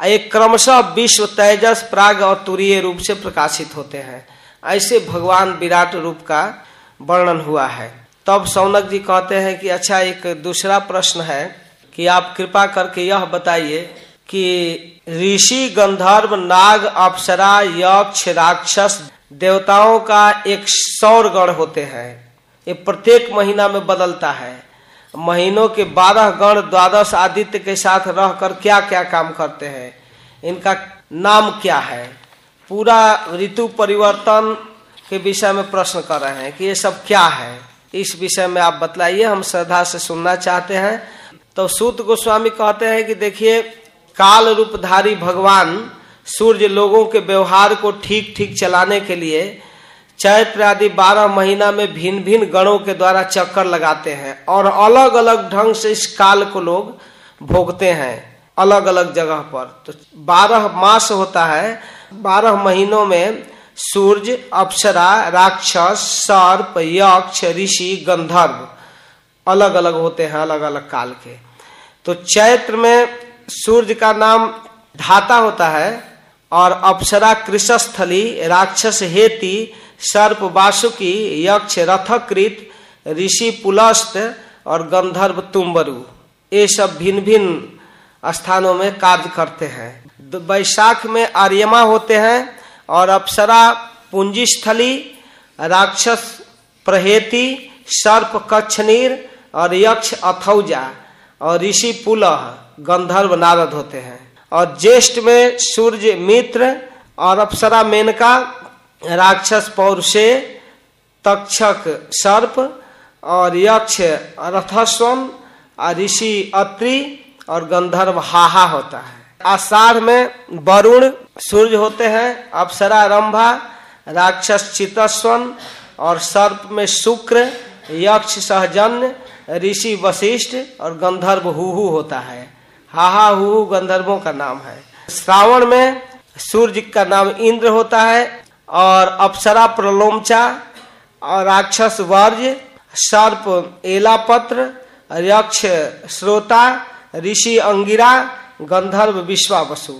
एक क्रमशः विश्व तेजस, प्राग और तुरीय रूप से प्रकाशित होते हैं। ऐसे भगवान विराट रूप का वर्णन हुआ है। तब सौनक जी कहते हैं कि अच्छा एक दूसरा प्रश्न है कि आप कृपा करके यह बताइए कि ऋषि गंधर्व नाग अप्सरा, यक्ष, राक्षस देवताओं का एक सौर गण होते हैं। ये प्रत्येक महीना में बदलता है। महीनों के बारह गण, द्वादश आदित्य के साथ रहकर क्या क्या काम करते हैं? इनका नाम क्या है? पूरा ऋतु परिवर्तन के विषय में प्रश्न कर रहे हैं कि ये सब क्या है? इस विषय में आप बतलाइए, हम श्रद्धा से सुनना चाहते हैं। तो सूत गोस्वामी कहते हैं कि देखिए, काल रूपधारी भगवान सूर्य लोगों के व्यवहार को ठीक ठीक चलाने के लिए चैत्र आदि बारह महीना में भिन्न भिन्न गणों के द्वारा चक्कर लगाते हैं और अलग अलग ढंग से इस काल को लोग भोगते हैं अलग अलग जगह पर। तो बारह मास होता है, बारह महीनों में सूर्य, अप्सरा, राक्षस, सर्प, यक्ष, ऋषि, गंधर्व अलग अलग होते हैं अलग अलग काल के। तो चैत्र में सूर्य का नाम धाता होता है और अप्सरा कृषस्थली, राक्षस हेती सर्प वासुकी यक्ष रथकृत ऋषि पुलस्त और गंधर्व तुम्बरु ये सब भिन्न भिन्न स्थानों में कार्य करते हैं। वैशाख में आर्यमा होते हैं और अप्सरा पूंजी स्थली राक्षस प्रहेती, सर्प कच्छनीर और यक्ष अथौजा और ऋषि पुलह गंधर्व नारद होते हैं। और ज्येष्ठ में सूर्य मित्र और अप्सरा मेनका राक्षस पौरुषे, तक्षक सर्प, और यक्ष रथस्वन और ऋषि अत्रि और गंधर्व हाहा होता है। आषाढ़ में वरुण सूर्य होते हैं अप्सरा रंभा राक्षस चितस्वन और सर्प में शुक्र, यक्ष सहजन्य, ऋषि वशिष्ठ, और गंधर्व हुहु होता है। हाहा हुहु गंधर्वों का नाम है। श्रावण में सूर्य का नाम इंद्र होता है और अप्सरा प्रलोमचा और राक्षस वर्ज, सर्प एलापत्र, यक्ष श्रोता, ऋषि अंगिरा, गंधर्व विश्वावसु।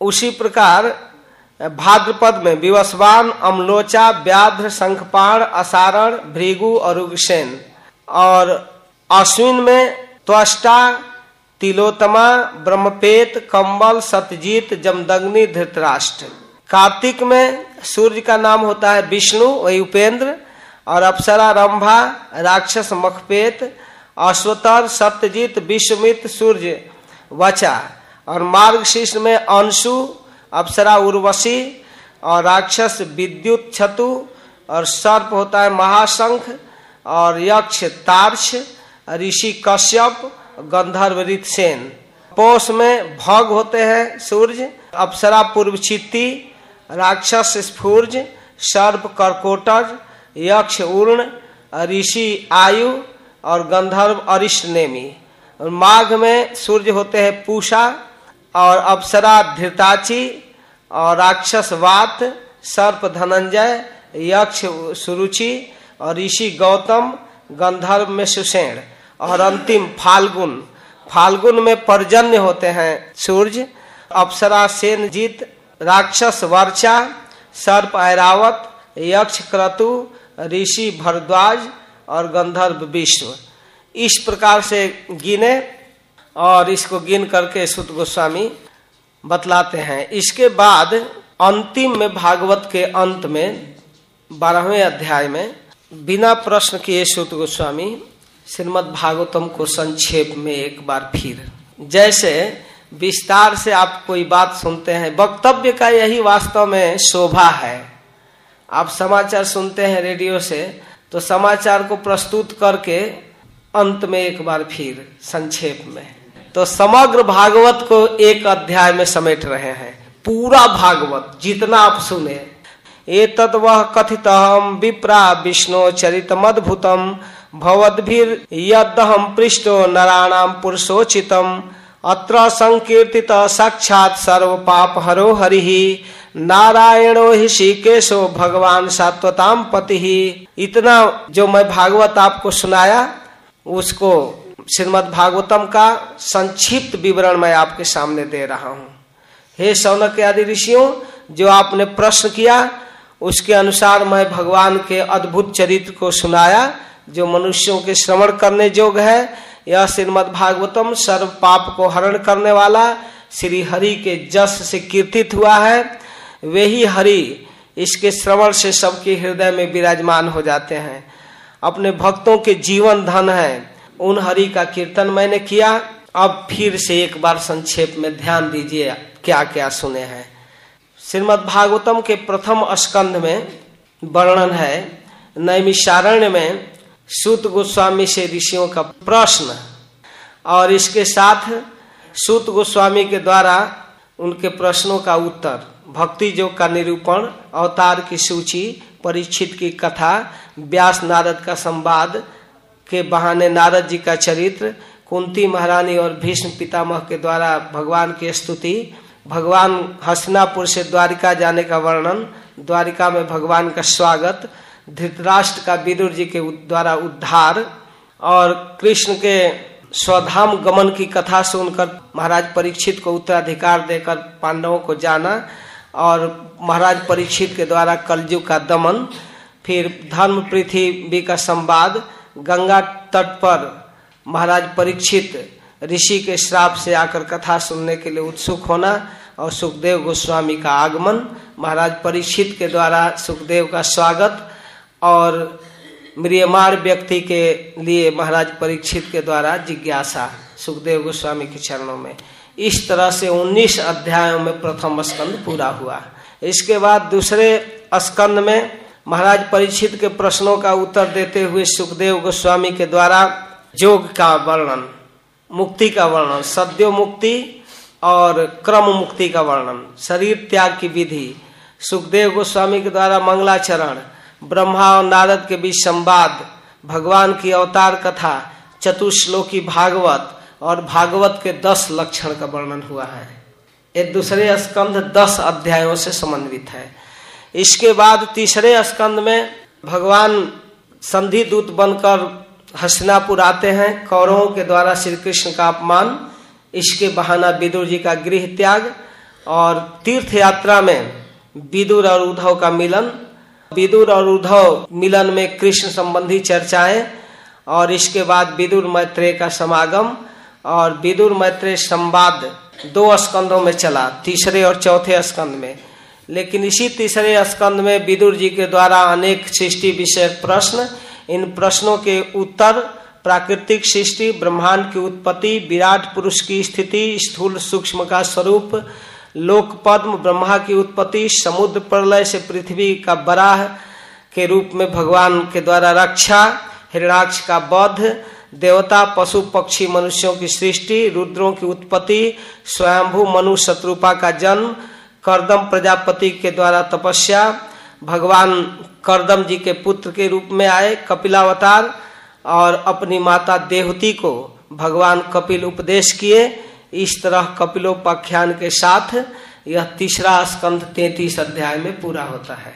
उसी प्रकार भाद्रपद में विवस्वान, अमलोचा व्याध्र शंखपाण, असारण, भृगु और उगसेन और अश्विन में त्वष्टा तिलोतमा ब्रह्मपेत, कंबल सतजीत जमदग्नि, धृतराष्ट्र। कार्तिक में सूर्य का नाम होता है विष्णु, वही उपेंद्र, और अप्सरा, रंभा, राक्षस, मखपेत अश्वतर सत्यजीत, विश्वमित, सूर्य, वचा। और मार्ग शीर्ष में अंशु, अप्सरा, उर्वशी, और राक्षस, विद्युत, छतु, और सर्प होता है महाशंख, और यक्ष, तार्श, ऋषि कश्यप, गंधर्व रितसेन पोष में भग होते हैं सूर्य, अप्सरा, पूर्व चित्ती राक्षस स्फूर्ज, सर्प कर्कोटज, यक्ष उर्ण, ऋषि आयु और गंधर्व अरिष्ट नेमी। माघ में सूर्य होते हैं पूषा और अप्सरा धृताची और राक्षस वात, सर्प धनंजय, यक्ष सुरुचि और ऋषि गौतम, गंधर्व में सुषेण और अंतिम फाल्गुन। फाल्गुन में पर्जन्य होते हैं सूर्य, अप्सरा सेन जीत राक्षस वर्चा सर्प ऐरावत, यक्ष क्रतु, ऋषि भरद्वाज और गंधर्व विश्व इस प्रकार से गिने और इसको गिन करके सुत गोस्वामी बतलाते हैं। इसके बाद अंतिम में भागवत के अंत में, बारहवें अध्याय में बिना प्रश्न किए सुत गोस्वामी श्रीमद भागवतम को संक्षेप में एक बार फिर। जैसे विस्तार से आप कोई बात सुनते हैं। वक्तव्य का यही वास्तव में शोभा है। आप समाचार सुनते हैं रेडियो से तो समाचार को प्रस्तुत करके अंत में एक बार फिर संक्षेप में। तो समग्र भागवत को एक अध्याय में समेट रहे हैं। पूरा भागवत, जितना आप सुने। ये तद वह कथित विप्रा विष्णु चरित मदभुतम भवद्भिर यदहम पृष्ठो नाराणाम पुरुषोचितम। अत्र संकीर्तित साक्षात सर्व पाप हरो। हरि नारायणो ही श्रीकेशो भगवान सात्वताम पति। ही इतना जो मैं भागवत आपको सुनाया, उसको श्रीमद भागवतम का संक्षिप्त विवरण मैं आपके सामने दे रहा हूँ। हे सौनक आदि ऋषियों, जो आपने प्रश्न किया, उसके अनुसार मैं भगवान के अद्भुत चरित्र को सुनाया, जो मनुष्यों के श्रवण करने योग्य है यह श्रीमद भागवतम सर्व पाप को हरण करने वाला श्री हरि के जस से कीर्तित हुआ है। वे ही हरि इसके श्रवण से सबके हृदय में विराजमान हो जाते हैं। अपने भक्तों के जीवन धन है। उन हरि का कीर्तन मैंने किया। अब फिर से एक बार संक्षेप में ध्यान दीजिए क्या क्या सुने हैं। श्रीमद भागवतम के प्रथम स्कंध में वर्णन है। नैमिषारण्य में सूत गोस्वामी से ऋषियों का प्रश्न। और इसके साथ सूत गोस्वामी के द्वारा उनके प्रश्नों का उत्तर भक्ति योग का निरूपण, अवतार की सूची परीक्षित की कथा, व्यास नारद का संवाद के बहाने नारद जी का चरित्र, कुंती महारानी और भीष्म पितामह के द्वारा भगवान की स्तुति, भगवान हसनापुर से द्वारिका जाने का वर्णन, द्वारिका में भगवान का स्वागत धृतराष्ट्र का विदुर जी के द्वारा उद्धार और कृष्ण के स्वधाम गमन की कथा सुनकर महाराज परीक्षित को उत्तराधिकार देकर पांडवों को जाना और महाराज परीक्षित के द्वारा कलयुग का दमन, फिर धर्म पृथ्वी का संवाद, गंगा तट पर महाराज परीक्षित ऋषि के श्राप से आकर कथा सुनने के लिए उत्सुक होना और सुखदेव गोस्वामी का आगमन, महाराज परीक्षित के द्वारा सुखदेव का स्वागत और म्रियमार व्यक्ति के लिए महाराज परीक्षित के द्वारा जिज्ञासा सुखदेव गोस्वामी के चरणों में। इस तरह से 19 अध्यायों में प्रथम स्कंद पूरा हुआ। इसके बाद दूसरे स्कंद में महाराज परीक्षित के प्रश्नों का उत्तर देते हुए सुखदेव गोस्वामी के द्वारा योग का वर्णन, मुक्ति का वर्णन, सद्यो मुक्ति और क्रम मुक्ति का वर्णन, शरीर त्याग की विधि, सुखदेव गोस्वामी के द्वारा मंगलाचरण ब्रह्मा और नारद के बीच संवाद, भगवान की अवतार कथा, चतुश्लोकी भागवत और भागवत के दस लक्षण का वर्णन हुआ है। ये दूसरे स्कंध दस अध्यायों से समन्वित है। इसके बाद तीसरे स्कंद में भगवान संधि दूत बनकर हसनापुर आते हैं, कौरवों के द्वारा श्री कृष्ण का अपमान, इसके बहाना विदुर जी का गृह त्याग और तीर्थ यात्रा में विदुर और उद्धव का मिलन विदुर और उद्धव मिलन में कृष्ण संबंधी चर्चाएँ और इसके बाद विदुर मैत्रेय का समागम और विदुर मैत्रेय संवाद दो स्कंदों में चला, तीसरे और चौथे स्कंद में। लेकिन इसी तीसरे स्कंद में विदुर जी के द्वारा अनेक सृष्टि विषय प्रश्न, इन प्रश्नों के उत्तर, प्राकृतिक सृष्टि, ब्रह्मांड की उत्पत्ति, विराट पुरुष की स्थिति, स्थूल सूक्ष्म का स्वरूप लोक पद्म ब्रह्मा की उत्पत्ति समुद्र प्रलय से पृथ्वी का बराह के रूप में भगवान के द्वारा रक्षा, हिरणाक्ष का बध, देवता, पशु, पक्षी, मनुष्यों की सृष्टि, रुद्रों की उत्पत्ति, स्वयंभू, मनु, शत्रुपा का जन्म, करदम प्रजापति के द्वारा तपस्या, भगवान करदम जी के पुत्र के रूप में आए कपिलावतार और अपनी माता देहती को भगवान कपिल उपदेश किए। इस तरह कपिलोपाख्यान के साथ यह तीसरा स्कंध तैतीस अध्याय में पूरा होता है।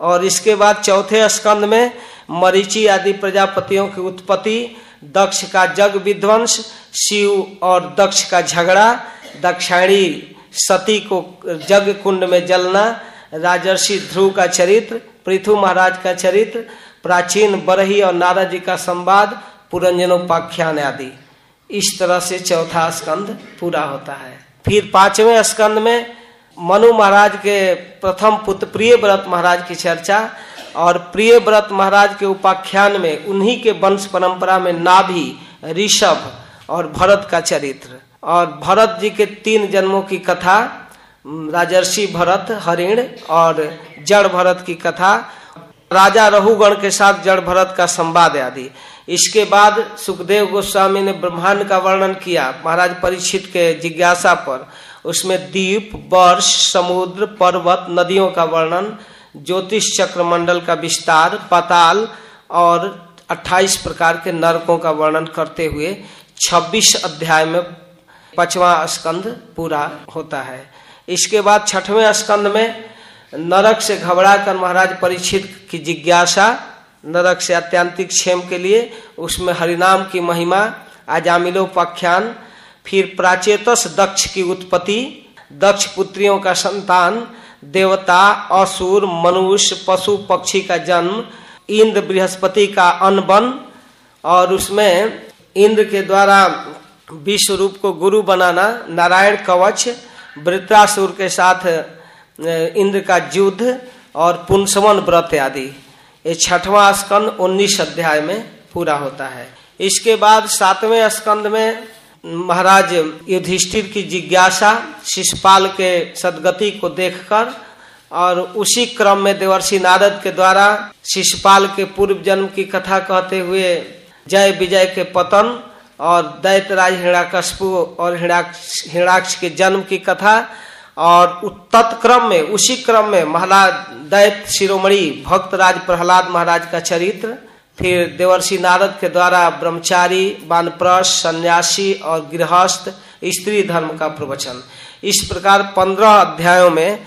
और इसके बाद चौथे स्कंद में मरीची आदि प्रजापतियों की उत्पत्ति, दक्ष का जग विध्वंस, शिव और दक्ष का झगड़ा, दक्षिणी सती को जग कुंड में जलना, राजर्षि ध्रुव का चरित्र, पृथु महाराज का चरित्र, प्राचीन बरही और नारद जी का संवाद, पुरंजनोपाख्यान आदि। इस तरह से चौथा स्कंद पूरा होता है। फिर पाँचवें स्कंद में मनु महाराज के प्रथम पुत्र प्रिय व्रत महाराज की चर्चा और प्रिय व्रत महाराज के उपाख्यान में उन्हीं के वंश परंपरा में नाभि, ऋषभ और भरत का चरित्र। और भरत जी के तीन जन्मों की कथा राजर्षि भरत, हरिण और जड़ भरत की कथा, राजा रहुगण के साथ जड़ भरत का संवाद आदि। इसके बाद सुखदेव गोस्वामी ने ब्रह्मांड का वर्णन किया, महाराज परीक्षित के जिज्ञासा पर। उसमें द्वीप वर्ष, समुद्र, पर्वत, नदियों का वर्णन, ज्योतिष चक्र मंडल का विस्तार, पाताल और 28 प्रकार के नरकों का वर्णन करते हुए 26 अध्याय में पचवा स्कंद पूरा होता है। इसके बाद छठवें स्कंद में नरक से घबरा कर महाराज परीक्षित की जिज्ञासा नरक से अत्यांतिक क्षेम के लिए उसमें हरिनाम की महिमा आजामिलोपाख्यान फिर प्राचेतस दक्ष की उत्पत्ति, दक्ष पुत्रियों का संतान, देवता, असुर मनुष्य पशु, पक्षी का जन्म, इंद्र, बृहस्पति का अनबन, और उसमें इंद्र के द्वारा विश्व रूप को गुरु बनाना, नारायण कवच वृत्रासुर के साथ इंद्र का युद्ध, और पुनसवन व्रत आदि। ये छठवां स्कंद उन्नीस अध्याय में पूरा होता है। इसके बाद सातवें स्कंद में महाराज युधिष्ठिर की जिज्ञासा शिषपाल के सदगति को देखकर और उसी क्रम में देवर्षि नारद के द्वारा शिषपाल के पूर्व जन्म की कथा कहते हुए जय विजय के पतन और दैतराज हिणाकशपु और हिणाक्ष के जन्म की कथा और तत्क्रम में, उसी क्रम में महाराज दैत शिरोमणि भक्तराज प्रहलाद महाराज का चरित्र, फिर देवर्षि नारद के द्वारा ब्रह्मचारी वानप्रस सन्यासी और गृहस्थ, स्त्री धर्म का प्रवचन। इस प्रकार पंद्रह अध्यायों में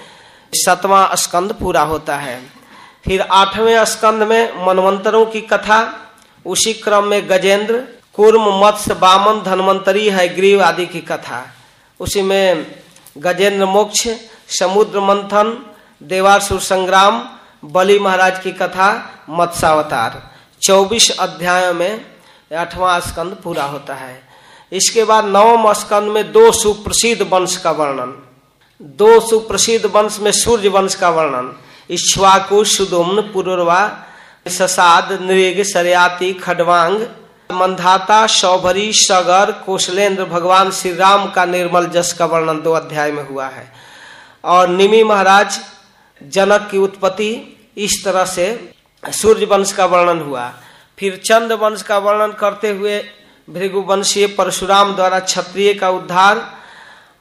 सतवां स्कंद पूरा होता है। फिर आठवें स्कंद में मनवंतरों की कथा, उसी क्रम में गजेंद्र, कुर्म, मत्स्य, बामन, धनवंतरी है, ग्रीव आदि की कथा। उसी में गजेंद्र मोक्ष, समुद्र मंथन देवासुर संग्राम, बलि महाराज की कथा, मत्स्यावतार। चौबीस अध्यायों में आठवां स्कंद पूरा होता है। इसके बाद नवम स्कंद में दो सुप्रसिद्ध वंश का वर्णन। दो सुप्रसिद्ध वंश में सूर्य वंश का वर्णन। इच्छवाकु सुदुम्न, पुरुरवा, ससाद, नृग, सरयाति, खडवांग मंधाता सौभरी सगर, कौशलेंद्र, भगवान श्री राम का निर्मल जस का वर्णन दो अध्याय में हुआ है। और निमि महाराज, जनक की उत्पत्ति इस तरह से सूर्य वंश का वर्णन हुआ। फिर चंद वंश का वर्णन करते हुए भृगुवंशीय परशुराम द्वारा क्षत्रिय का उद्धार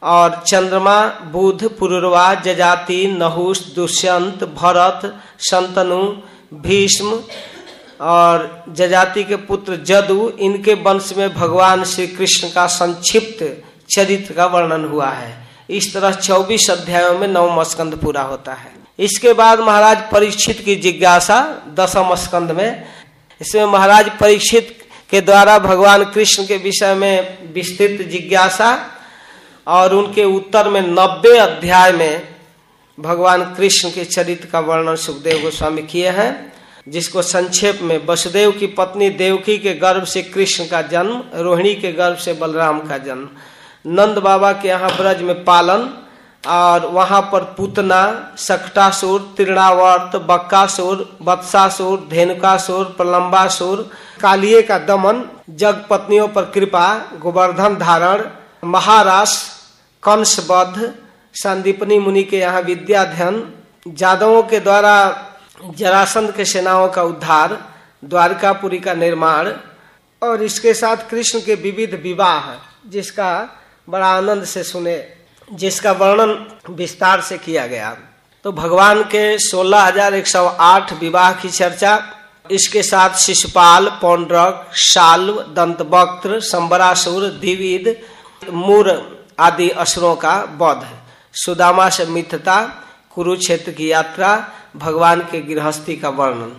और चंद्रमा, बुध, पुरुरवा, जजाति, नहुष, दुष्यंत, भरत संतनु भीष्म और जजाति के पुत्र जदु, इनके वंश में भगवान श्री कृष्ण का संक्षिप्त चरित्र का वर्णन हुआ है। इस तरह 24 अध्यायों में नवम स्कंद पूरा होता है। इसके बाद महाराज परीक्षित की जिज्ञासा दसम स्कंद में। इसमें महाराज परीक्षित के द्वारा भगवान कृष्ण के विषय में विस्तृत जिज्ञासा और उनके उत्तर में नब्बे अध्याय में भगवान कृष्ण के चरित्र का वर्णन सुखदेव गोस्वामी किए हैं। जिसको संक्षेप में, वसुदेव की पत्नी देवकी के गर्भ से कृष्ण का जन्म, रोहिणी के गर्भ से बलराम का जन्म। नंद बाबा के यहाँ ब्रज में पालन, और वहाँ पर पूतना, सकटासुर तृणावर्त बक्कासुर, बत्सासुर, धेनुकासुर प्रलम्बासुर कालिये का दमन, जग पत्नियों पर कृपा, गोवर्धन धारण, महारास कंसबद्ध संदीपनी मुनि के यहाँ विद्याध्यन जादवों के द्वारा जरासंध के सेनाओं का उद्धार द्वारकापुरी का निर्माण और इसके साथ कृष्ण के विविध विवाह जिसका बड़ा आनंद से सुने जिसका वर्णन विस्तार से किया गया। तो भगवान के 16,108 विवाह की चर्चा इसके साथ शिशुपाल पौंड्रक शाल्व दंतवक्त्र संबरासुर द्विविद मूर आदि असुरों का बौद्ध सुदामा से मित्रता कुरुक्षेत्र की यात्रा भगवान के गृहस्थी का वर्णन।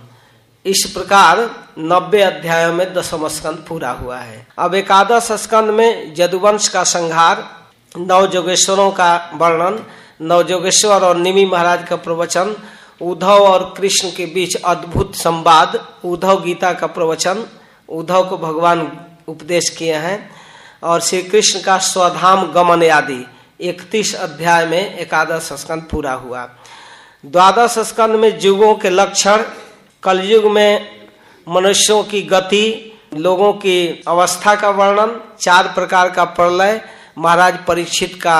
इस प्रकार नब्बे अध्यायों में दसम स्कंद पूरा हुआ है। अब एकादश स्कंद में जदुवंश का संहार नव जोगेश्वरों का वर्णन नव जोगेश्वर और निमी महाराज का प्रवचन, उद्धव और कृष्ण के बीच अद्भुत संवाद, उद्धव गीता का प्रवचन, उद्धव को भगवान उपदेश किए हैं, और श्री कृष्ण का स्वधाम गमन आदि। इकतीस अध्याय में एकादश स्कंद पूरा हुआ। द्वादश स्कंद में युगों के लक्षण, कलयुग में मनुष्यों की गति, लोगों की अवस्था का वर्णन, चार प्रकार का प्रलय, महाराज परीक्षित का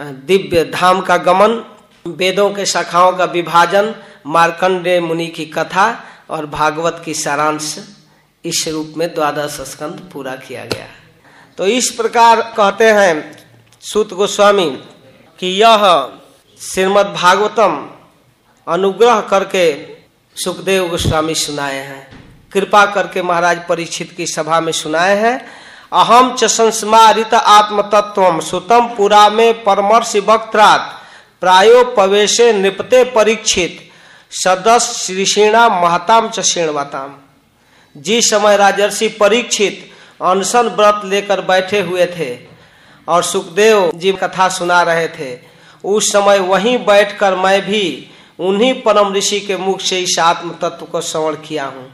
दिव्य धाम का गमन, वेदों के शाखाओं का विभाजन मार्कंडे मुनि की कथा और भागवत की सारांश। इस रूप में द्वादश स्कंद पूरा किया गया। तो इस प्रकार कहते हैं सूत गोस्वामी कि यह श्रीमद भागवतम अनुग्रह करके सुखदेव गोस्वामी सुनाए हैं। कृपा करके महाराज परीक्षित की सभा में सुनाए हैं। अहम च संस्मारित आत्म तत्व सुतम पुरा में परमर्श वक्त्रात प्रायो पवेशे नृपते परीक्षित सदस्य ऋषिणा महताम च जिस समय राजर्षि परीक्षित अनशन व्रत लेकर बैठे हुए थे। और सुखदेव जी कथा सुना रहे थे। उस समय वहीं बैठकर मैं भी उन्हीं परम ऋषि के मुख से इस आत्म तत्व को श्रवण किया हूँ।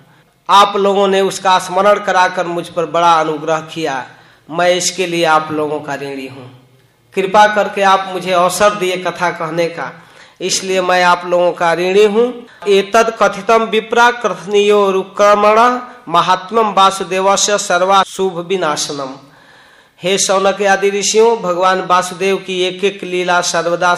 आप लोगों ने उसका स्मरण कराकर मुझ पर बड़ा अनुग्रह किया। मैं इसके लिए आप लोगों का ऋणी हूँ। कृपा करके आप मुझे अवसर दिए कथा कहने का। इसलिए मैं आप लोगों का ऋणी हूँ। एतद कथितम विप्रा कथनीयो रुक्रमण महात्म वासुदेव से सर्वा शुभ विनाशनम हे सौनक आदि ऋषियों, भगवान वासुदेव की एक एक लीला सर्वदा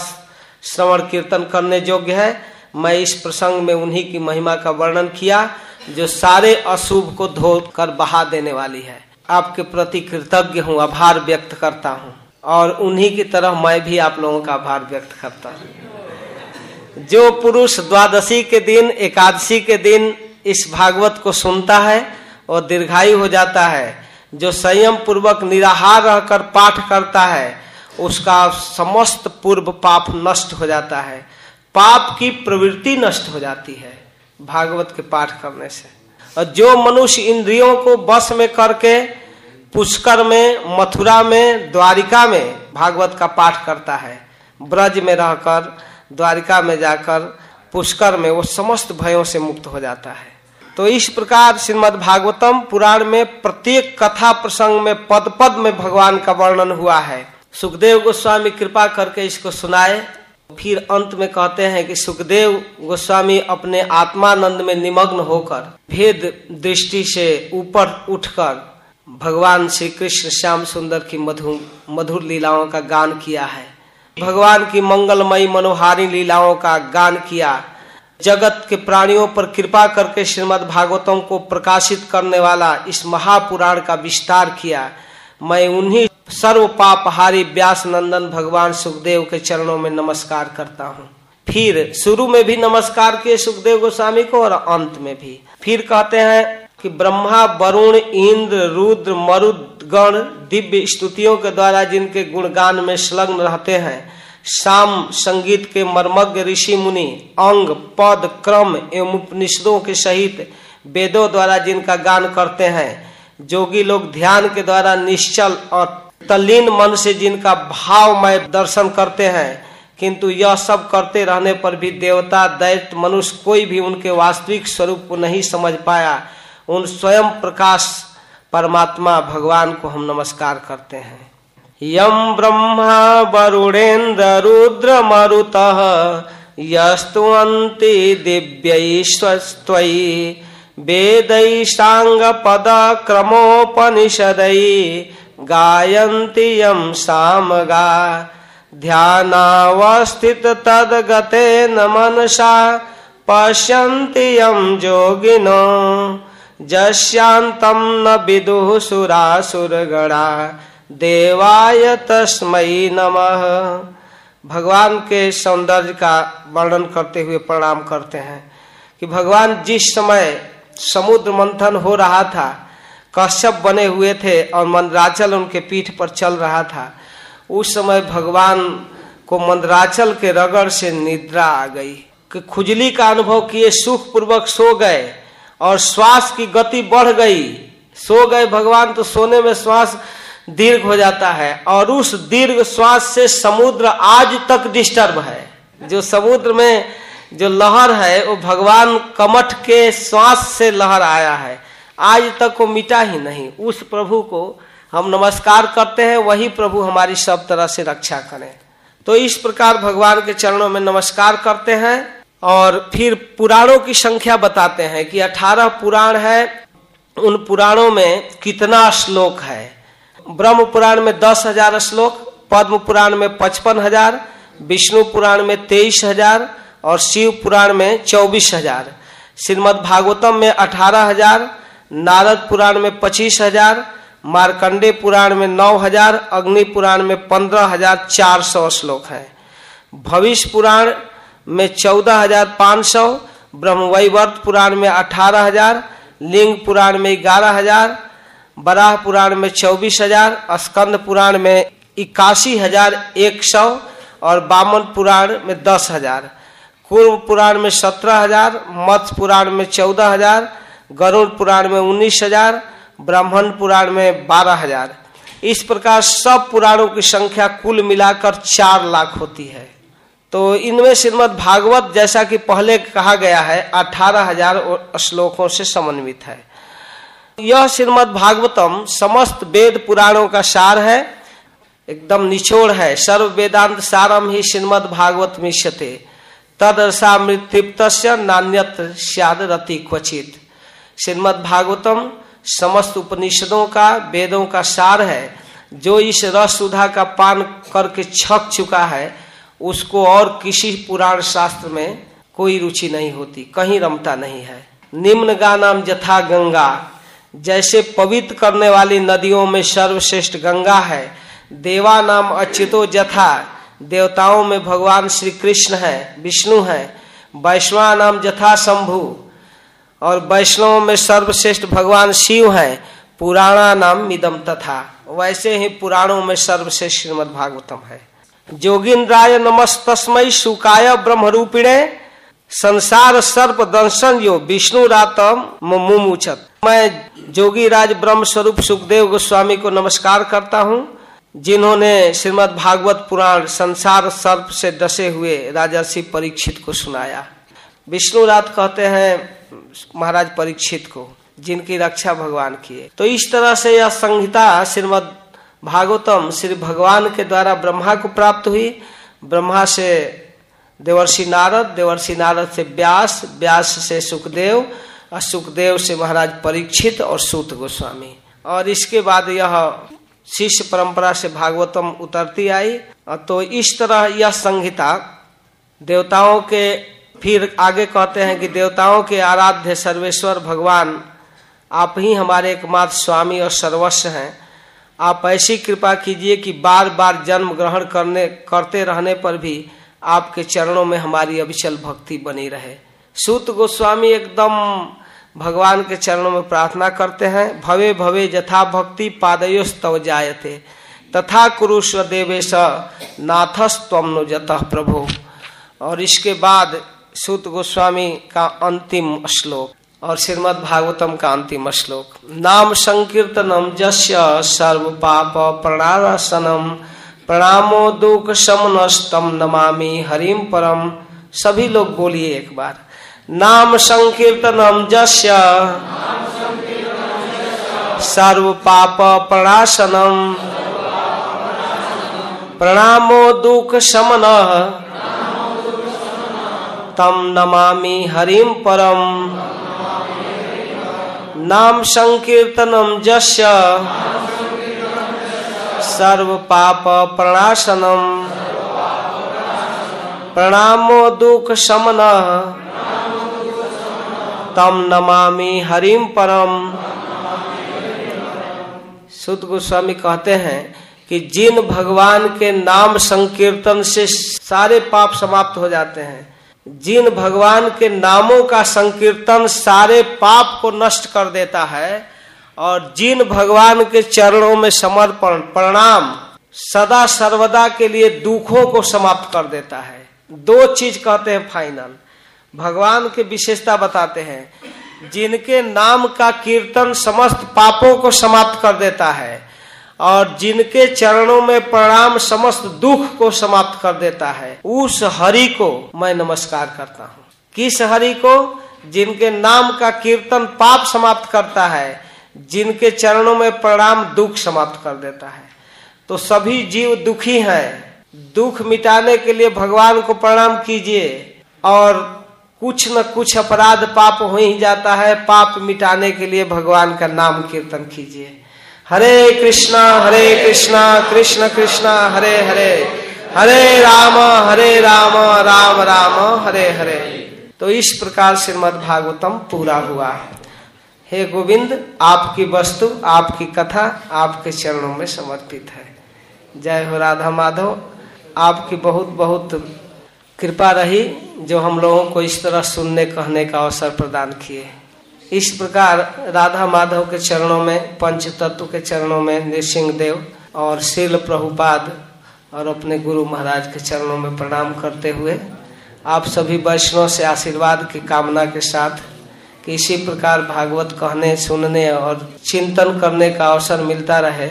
श्रवण कीर्तन करने योग्य है। मैं इस प्रसंग में उन्हीं की महिमा का वर्णन किया, जो सारे अशुभ को धो कर बहा देने वाली है। आपके प्रति कृतज्ञ हूँ, आभार व्यक्त करता हूँ। और उन्हीं की तरह मैं भी आप लोगों का आभार व्यक्त करता हूँ। जो पुरुष द्वादशी के दिन, एकादशी के दिन इस भागवत को सुनता है और दीर्घायु हो जाता है जो संयम पूर्वक निराहार रहकर पाठ करता है, उसका समस्त पूर्व पाप नष्ट हो जाता है। पाप की प्रवृत्ति नष्ट हो जाती है, भागवत के पाठ करने से। और जो मनुष्य इंद्रियों को बस में करके, पुष्कर में, मथुरा में, द्वारिका में भागवत का पाठ करता है, ब्रज में रहकर, द्वारिका में जाकर, पुष्कर में वो समस्त भयों से मुक्त हो जाता है। तो इस प्रकार श्रीमद भागवतम पुराण में प्रत्येक कथा प्रसंग में पद पद में भगवान का वर्णन हुआ है। सुखदेव गोस्वामी कृपा करके इसको सुनाए। फिर अंत में कहते हैं कि सुखदेव गोस्वामी अपने आत्मानंद में निमग्न होकर भेद दृष्टि से ऊपर उठकर भगवान श्री कृष्ण श्याम सुंदर की मधुर मधुर लीलाओं का गान किया है। भगवान की मंगलमयी मनोहारी लीलाओं का गान किया। जगत के प्राणियों पर कृपा करके श्रीमद भागवतों को प्रकाशित करने वाला इस महापुराण का विस्तार किया। मैं उन्हीं सर्व पापहारी व्यास नंदन भगवान सुखदेव के चरणों में नमस्कार करता हूँ। फिर शुरू में भी नमस्कार किए सुखदेव गोस्वामी को और अंत में भी। फिर कहते हैं कि ब्रह्मा, वरुण, इंद्र, रुद्र, मरुद, गण, दिव्य स्तुतियों के द्वारा जिनके गुणगान में संलग्न रहते हैं शाम संगीत के मर्मज्ञ ऋषि मुनि, अंग, पद, क्रम एवं उपनिषदों के सहित वेदों द्वारा जिनका गान करते हैं, जोगी लोग ध्यान के द्वारा निश्चल और तलीन मन से जिनका भावमय दर्शन करते हैं, किंतु यह सब करते रहने पर भी देवता, दैत्य, मनुष्य कोई भी उनके वास्तविक स्वरूप को नहीं समझ पाया। उन स्वयं प्रकाश परमात्मा भगवान को हम नमस्कार करते हैं। यम ब्रह्मा वरुणेन्द्र रुद्र मरुत वेदैष्टांग पद क्रमोपनिषदई गायन्ति यम सामगा। न मनसा, पश्यन्ति यम जोगिनो। जस्यान्तं न विदुः सुरासुरगणा। देवाय तस्मै नमः। भगवान के सौंदर्य का वर्णन करते हुए प्रणाम करते हैं कि भगवान जिस समय समुद्र मंथन हो रहा था, कश्यप बने हुए थे और मंदराचल उनके पीठ पर चल रहा था, उस समय भगवान को मंदराचल के रगड़ से निद्रा आ गई कि खुजली का अनुभव किए सुख पूर्वक सो गए और श्वास की गति बढ़ गई। सो गए भगवान तो सोने में श्वास दीर्घ हो जाता है और उस दीर्घ श्वास से समुद्र आज तक डिस्टर्ब है। जो समुद्र में जो लहर है, वो भगवान कमठ के श्वास से लहर आया है। आज तक वो मिटा ही नहीं। उस प्रभु को हम नमस्कार करते हैं, वही प्रभु हमारी सब तरह से रक्षा करें। तो इस प्रकार भगवान के चरणों में नमस्कार करते हैं और फिर पुराणों की संख्या बताते हैं कि अठारह पुराण है, उन पुराणों में कितना श्लोक है। ब्रह्म पुराण में दस हज़ार श्लोक पद्म पुराण में पचपन हज़ार विष्णु पुराण में तेईस हज़ार और शिव पुराण में चौबीस हज़ार श्रीमद भागवतम में अठारह हज़ार नारद पुराण में पच्चीस हज़ार मार्कंडे पुराण में नौ हज़ार अग्नि पुराण में पंद्रह हज़ार चार सौ श्लोक है भविष्य पुराण में चौदह हज़ार पाँच सौ ब्रह्मवैवर्त पुराण में अठारह हज़ार लिंग पुराण में ग्यारह हज़ार बराह पुराण में चौबीस हज़ार, स्कंद पुराण में इक्यासी हज़ार एक सौ और बामन पुराण में दस हज़ार। कुर्म पुराण में सत्रह हज़ार मत्स्य पुराण में चौदह हज़ार, गरुड़ पुराण में उन्नीस हज़ार, ब्राह्मण पुराण में बारह हज़ार। इस प्रकार सब पुराणों की संख्या कुल मिलाकर चार लाख होती है। तो इनमें श्रीमद भागवत जैसा कि पहले कहा गया है, अठारह हज़ार श्लोकों से समन्वित है। यह श्रीमद भागवतम समस्त वेद पुराणों का सार है, एकदम निचोड़ है। सर्व वेदांत सारम ही श्रीमद भागवत मिश्यते तदसा मृत्युप्त नान्यत रति क्वचित। श्रीमद भागवतम समस्त उपनिषदों का, वेदों का सार है। जो इस रस सुधा का पान करके छक चुका है, उसको और किसी पुराण शास्त्र में कोई रुचि नहीं होती, कहीं रमता नहीं है। निम्न गा नाम जथा गंगा। जैसे पवित्र करने वाली नदियों में सर्वश्रेष्ठ गंगा है, देवा नाम अच्युतो जथा, देवताओं में भगवान श्री कृष्ण है, विष्णु है, वैष्णवा नाम जथा शंभु, और वैष्णव में सर्वश्रेष्ठ भगवान शिव है, पुराणा नाम मिदम तथा। वैसे ही पुराणों में सर्वश्रेष्ठ श्रीमद भागवतम है। जोगिंद्राय नमस्तस्मय सुकाय ब्रह्म रूपिणे संसार सर्प दंशन यो विष्णु रातम मुमुचत मैं जोगी राज ब्रह्म स्वरूप सुखदेव गोस्वामी को नमस्कार करता हूँ, जिन्होंने श्रीमद भागवत पुराण संसार सर्प से डसे हुए राजर्षि परीक्षित को सुनाया। विष्णु रात कहते हैं, महाराज परीक्षित को, जिनकी रक्षा भगवान किए। तो इस तरह से यह संहिता श्रीमद भागवतम श्री भगवान के द्वारा ब्रह्मा को प्राप्त हुई। ब्रह्मा से देवर्षि नारद देवर्षि नारद से व्यास व्यास से सुखदेव और सुखदेव से महाराज परीक्षित और सूत गोस्वामी। और इसके बाद यह शिष्य परंपरा से भागवतम उतरती आई। तो इस तरह यह संहिता देवताओं के फिर आगे कहते हैं कि देवताओं के आराध्य सर्वेश्वर भगवान, आप ही हमारे एकमात्र स्वामी और सर्वस्व हैं। आप ऐसी कृपा कीजिए कि बार बार जन्म ग्रहण करने, करते रहने पर भी आपके चरणों में हमारी अविचल भक्ति बनी रहे। सूत गोस्वामी एकदम भगवान के चरणों में प्रार्थना करते हैं, भवे भवे जथा भक्ति पादयो स्तव जायते। तथा कुरुष्व देवेश नाथस्तम नो जतः प्रभु। और इसके बाद सूत गोस्वामी का अंतिम श्लोक और श्रीमद भागवतम का अंतिम श्लोक। नाम संकीर्तनम जस्य सर्व पाप प्रणासनम प्रणामो दुख समनस्तम नमामि हरिम परम सभी लोग बोलिए एक बार। नाम संकीर्तनम जस्य। सर्व पाप प्रणासनम प्रणामो दुख समन तम नमामि हरिम परम। नाम संकीर्तनम जस्य। सर्व पाप प्रणाशनम प्रणामो दुख समन तम नमामि हरिम परम। सुद गोस्वामी कहते हैं कि जिन भगवान के नाम संकीर्तन से सारे पाप समाप्त हो जाते हैं, जिन भगवान के नामों का संकीर्तन सारे पाप को नष्ट कर देता है, और जिन भगवान के चरणों में समर्पण, प्रणाम, सदा सर्वदा के लिए दुखों को समाप्त कर देता है। दो चीज़ कहते हैं फाइनल भगवान की विशेषता बताते हैं, जिनके नाम का कीर्तन समस्त पापों को समाप्त कर देता है और जिनके चरणों में प्रणाम समस्त दुख को समाप्त कर देता है, उस हरि को मैं नमस्कार करता हूँ। किस हरि को? जिनके नाम का कीर्तन पाप समाप्त करता है, जिनके चरणों में प्रणाम दुख समाप्त कर देता है। तो सभी जीव दुखी हैं। दुख मिटाने के लिए भगवान को प्रणाम कीजिए और कुछ न कुछ अपराध पाप हो ही जाता है। पाप मिटाने के लिए भगवान का नाम कीर्तन कीजिए। हरे कृष्णा हरे कृष्णा, कृष्ण कृष्णा, हरे हरे। हरे राम हरे राम राम राम, हरे हरे। तो इस प्रकार श्रीमद भागवतम पूरा हुआ हे। गोविंद, आपकी वस्तु, आपकी कथा, आपके चरणों में समर्पित है। जय हो राधा माधव। आपकी बहुत बहुत कृपा रही जो हम लोगों को इस तरह सुनने, कहने का अवसर प्रदान किए। इस प्रकार राधा माधव के चरणों में, पंच तत्व के चरणों में नृसिंह देव और शील प्रभुपाद और अपने गुरु महाराज के चरणों में प्रणाम करते हुए आप सभी वैष्णव से आशीर्वाद की कामना के साथ कि इसी प्रकार भागवत कहने, सुनने और चिंतन करने का अवसर मिलता रहे,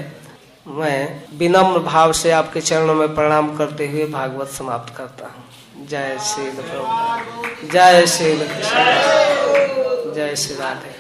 मैं विनम्र भाव से आपके चरणों में प्रणाम करते हुए भागवत समाप्त करता हूँ। जय श्री प्रभु जय श्री कृष्ण। जय श्री राधे।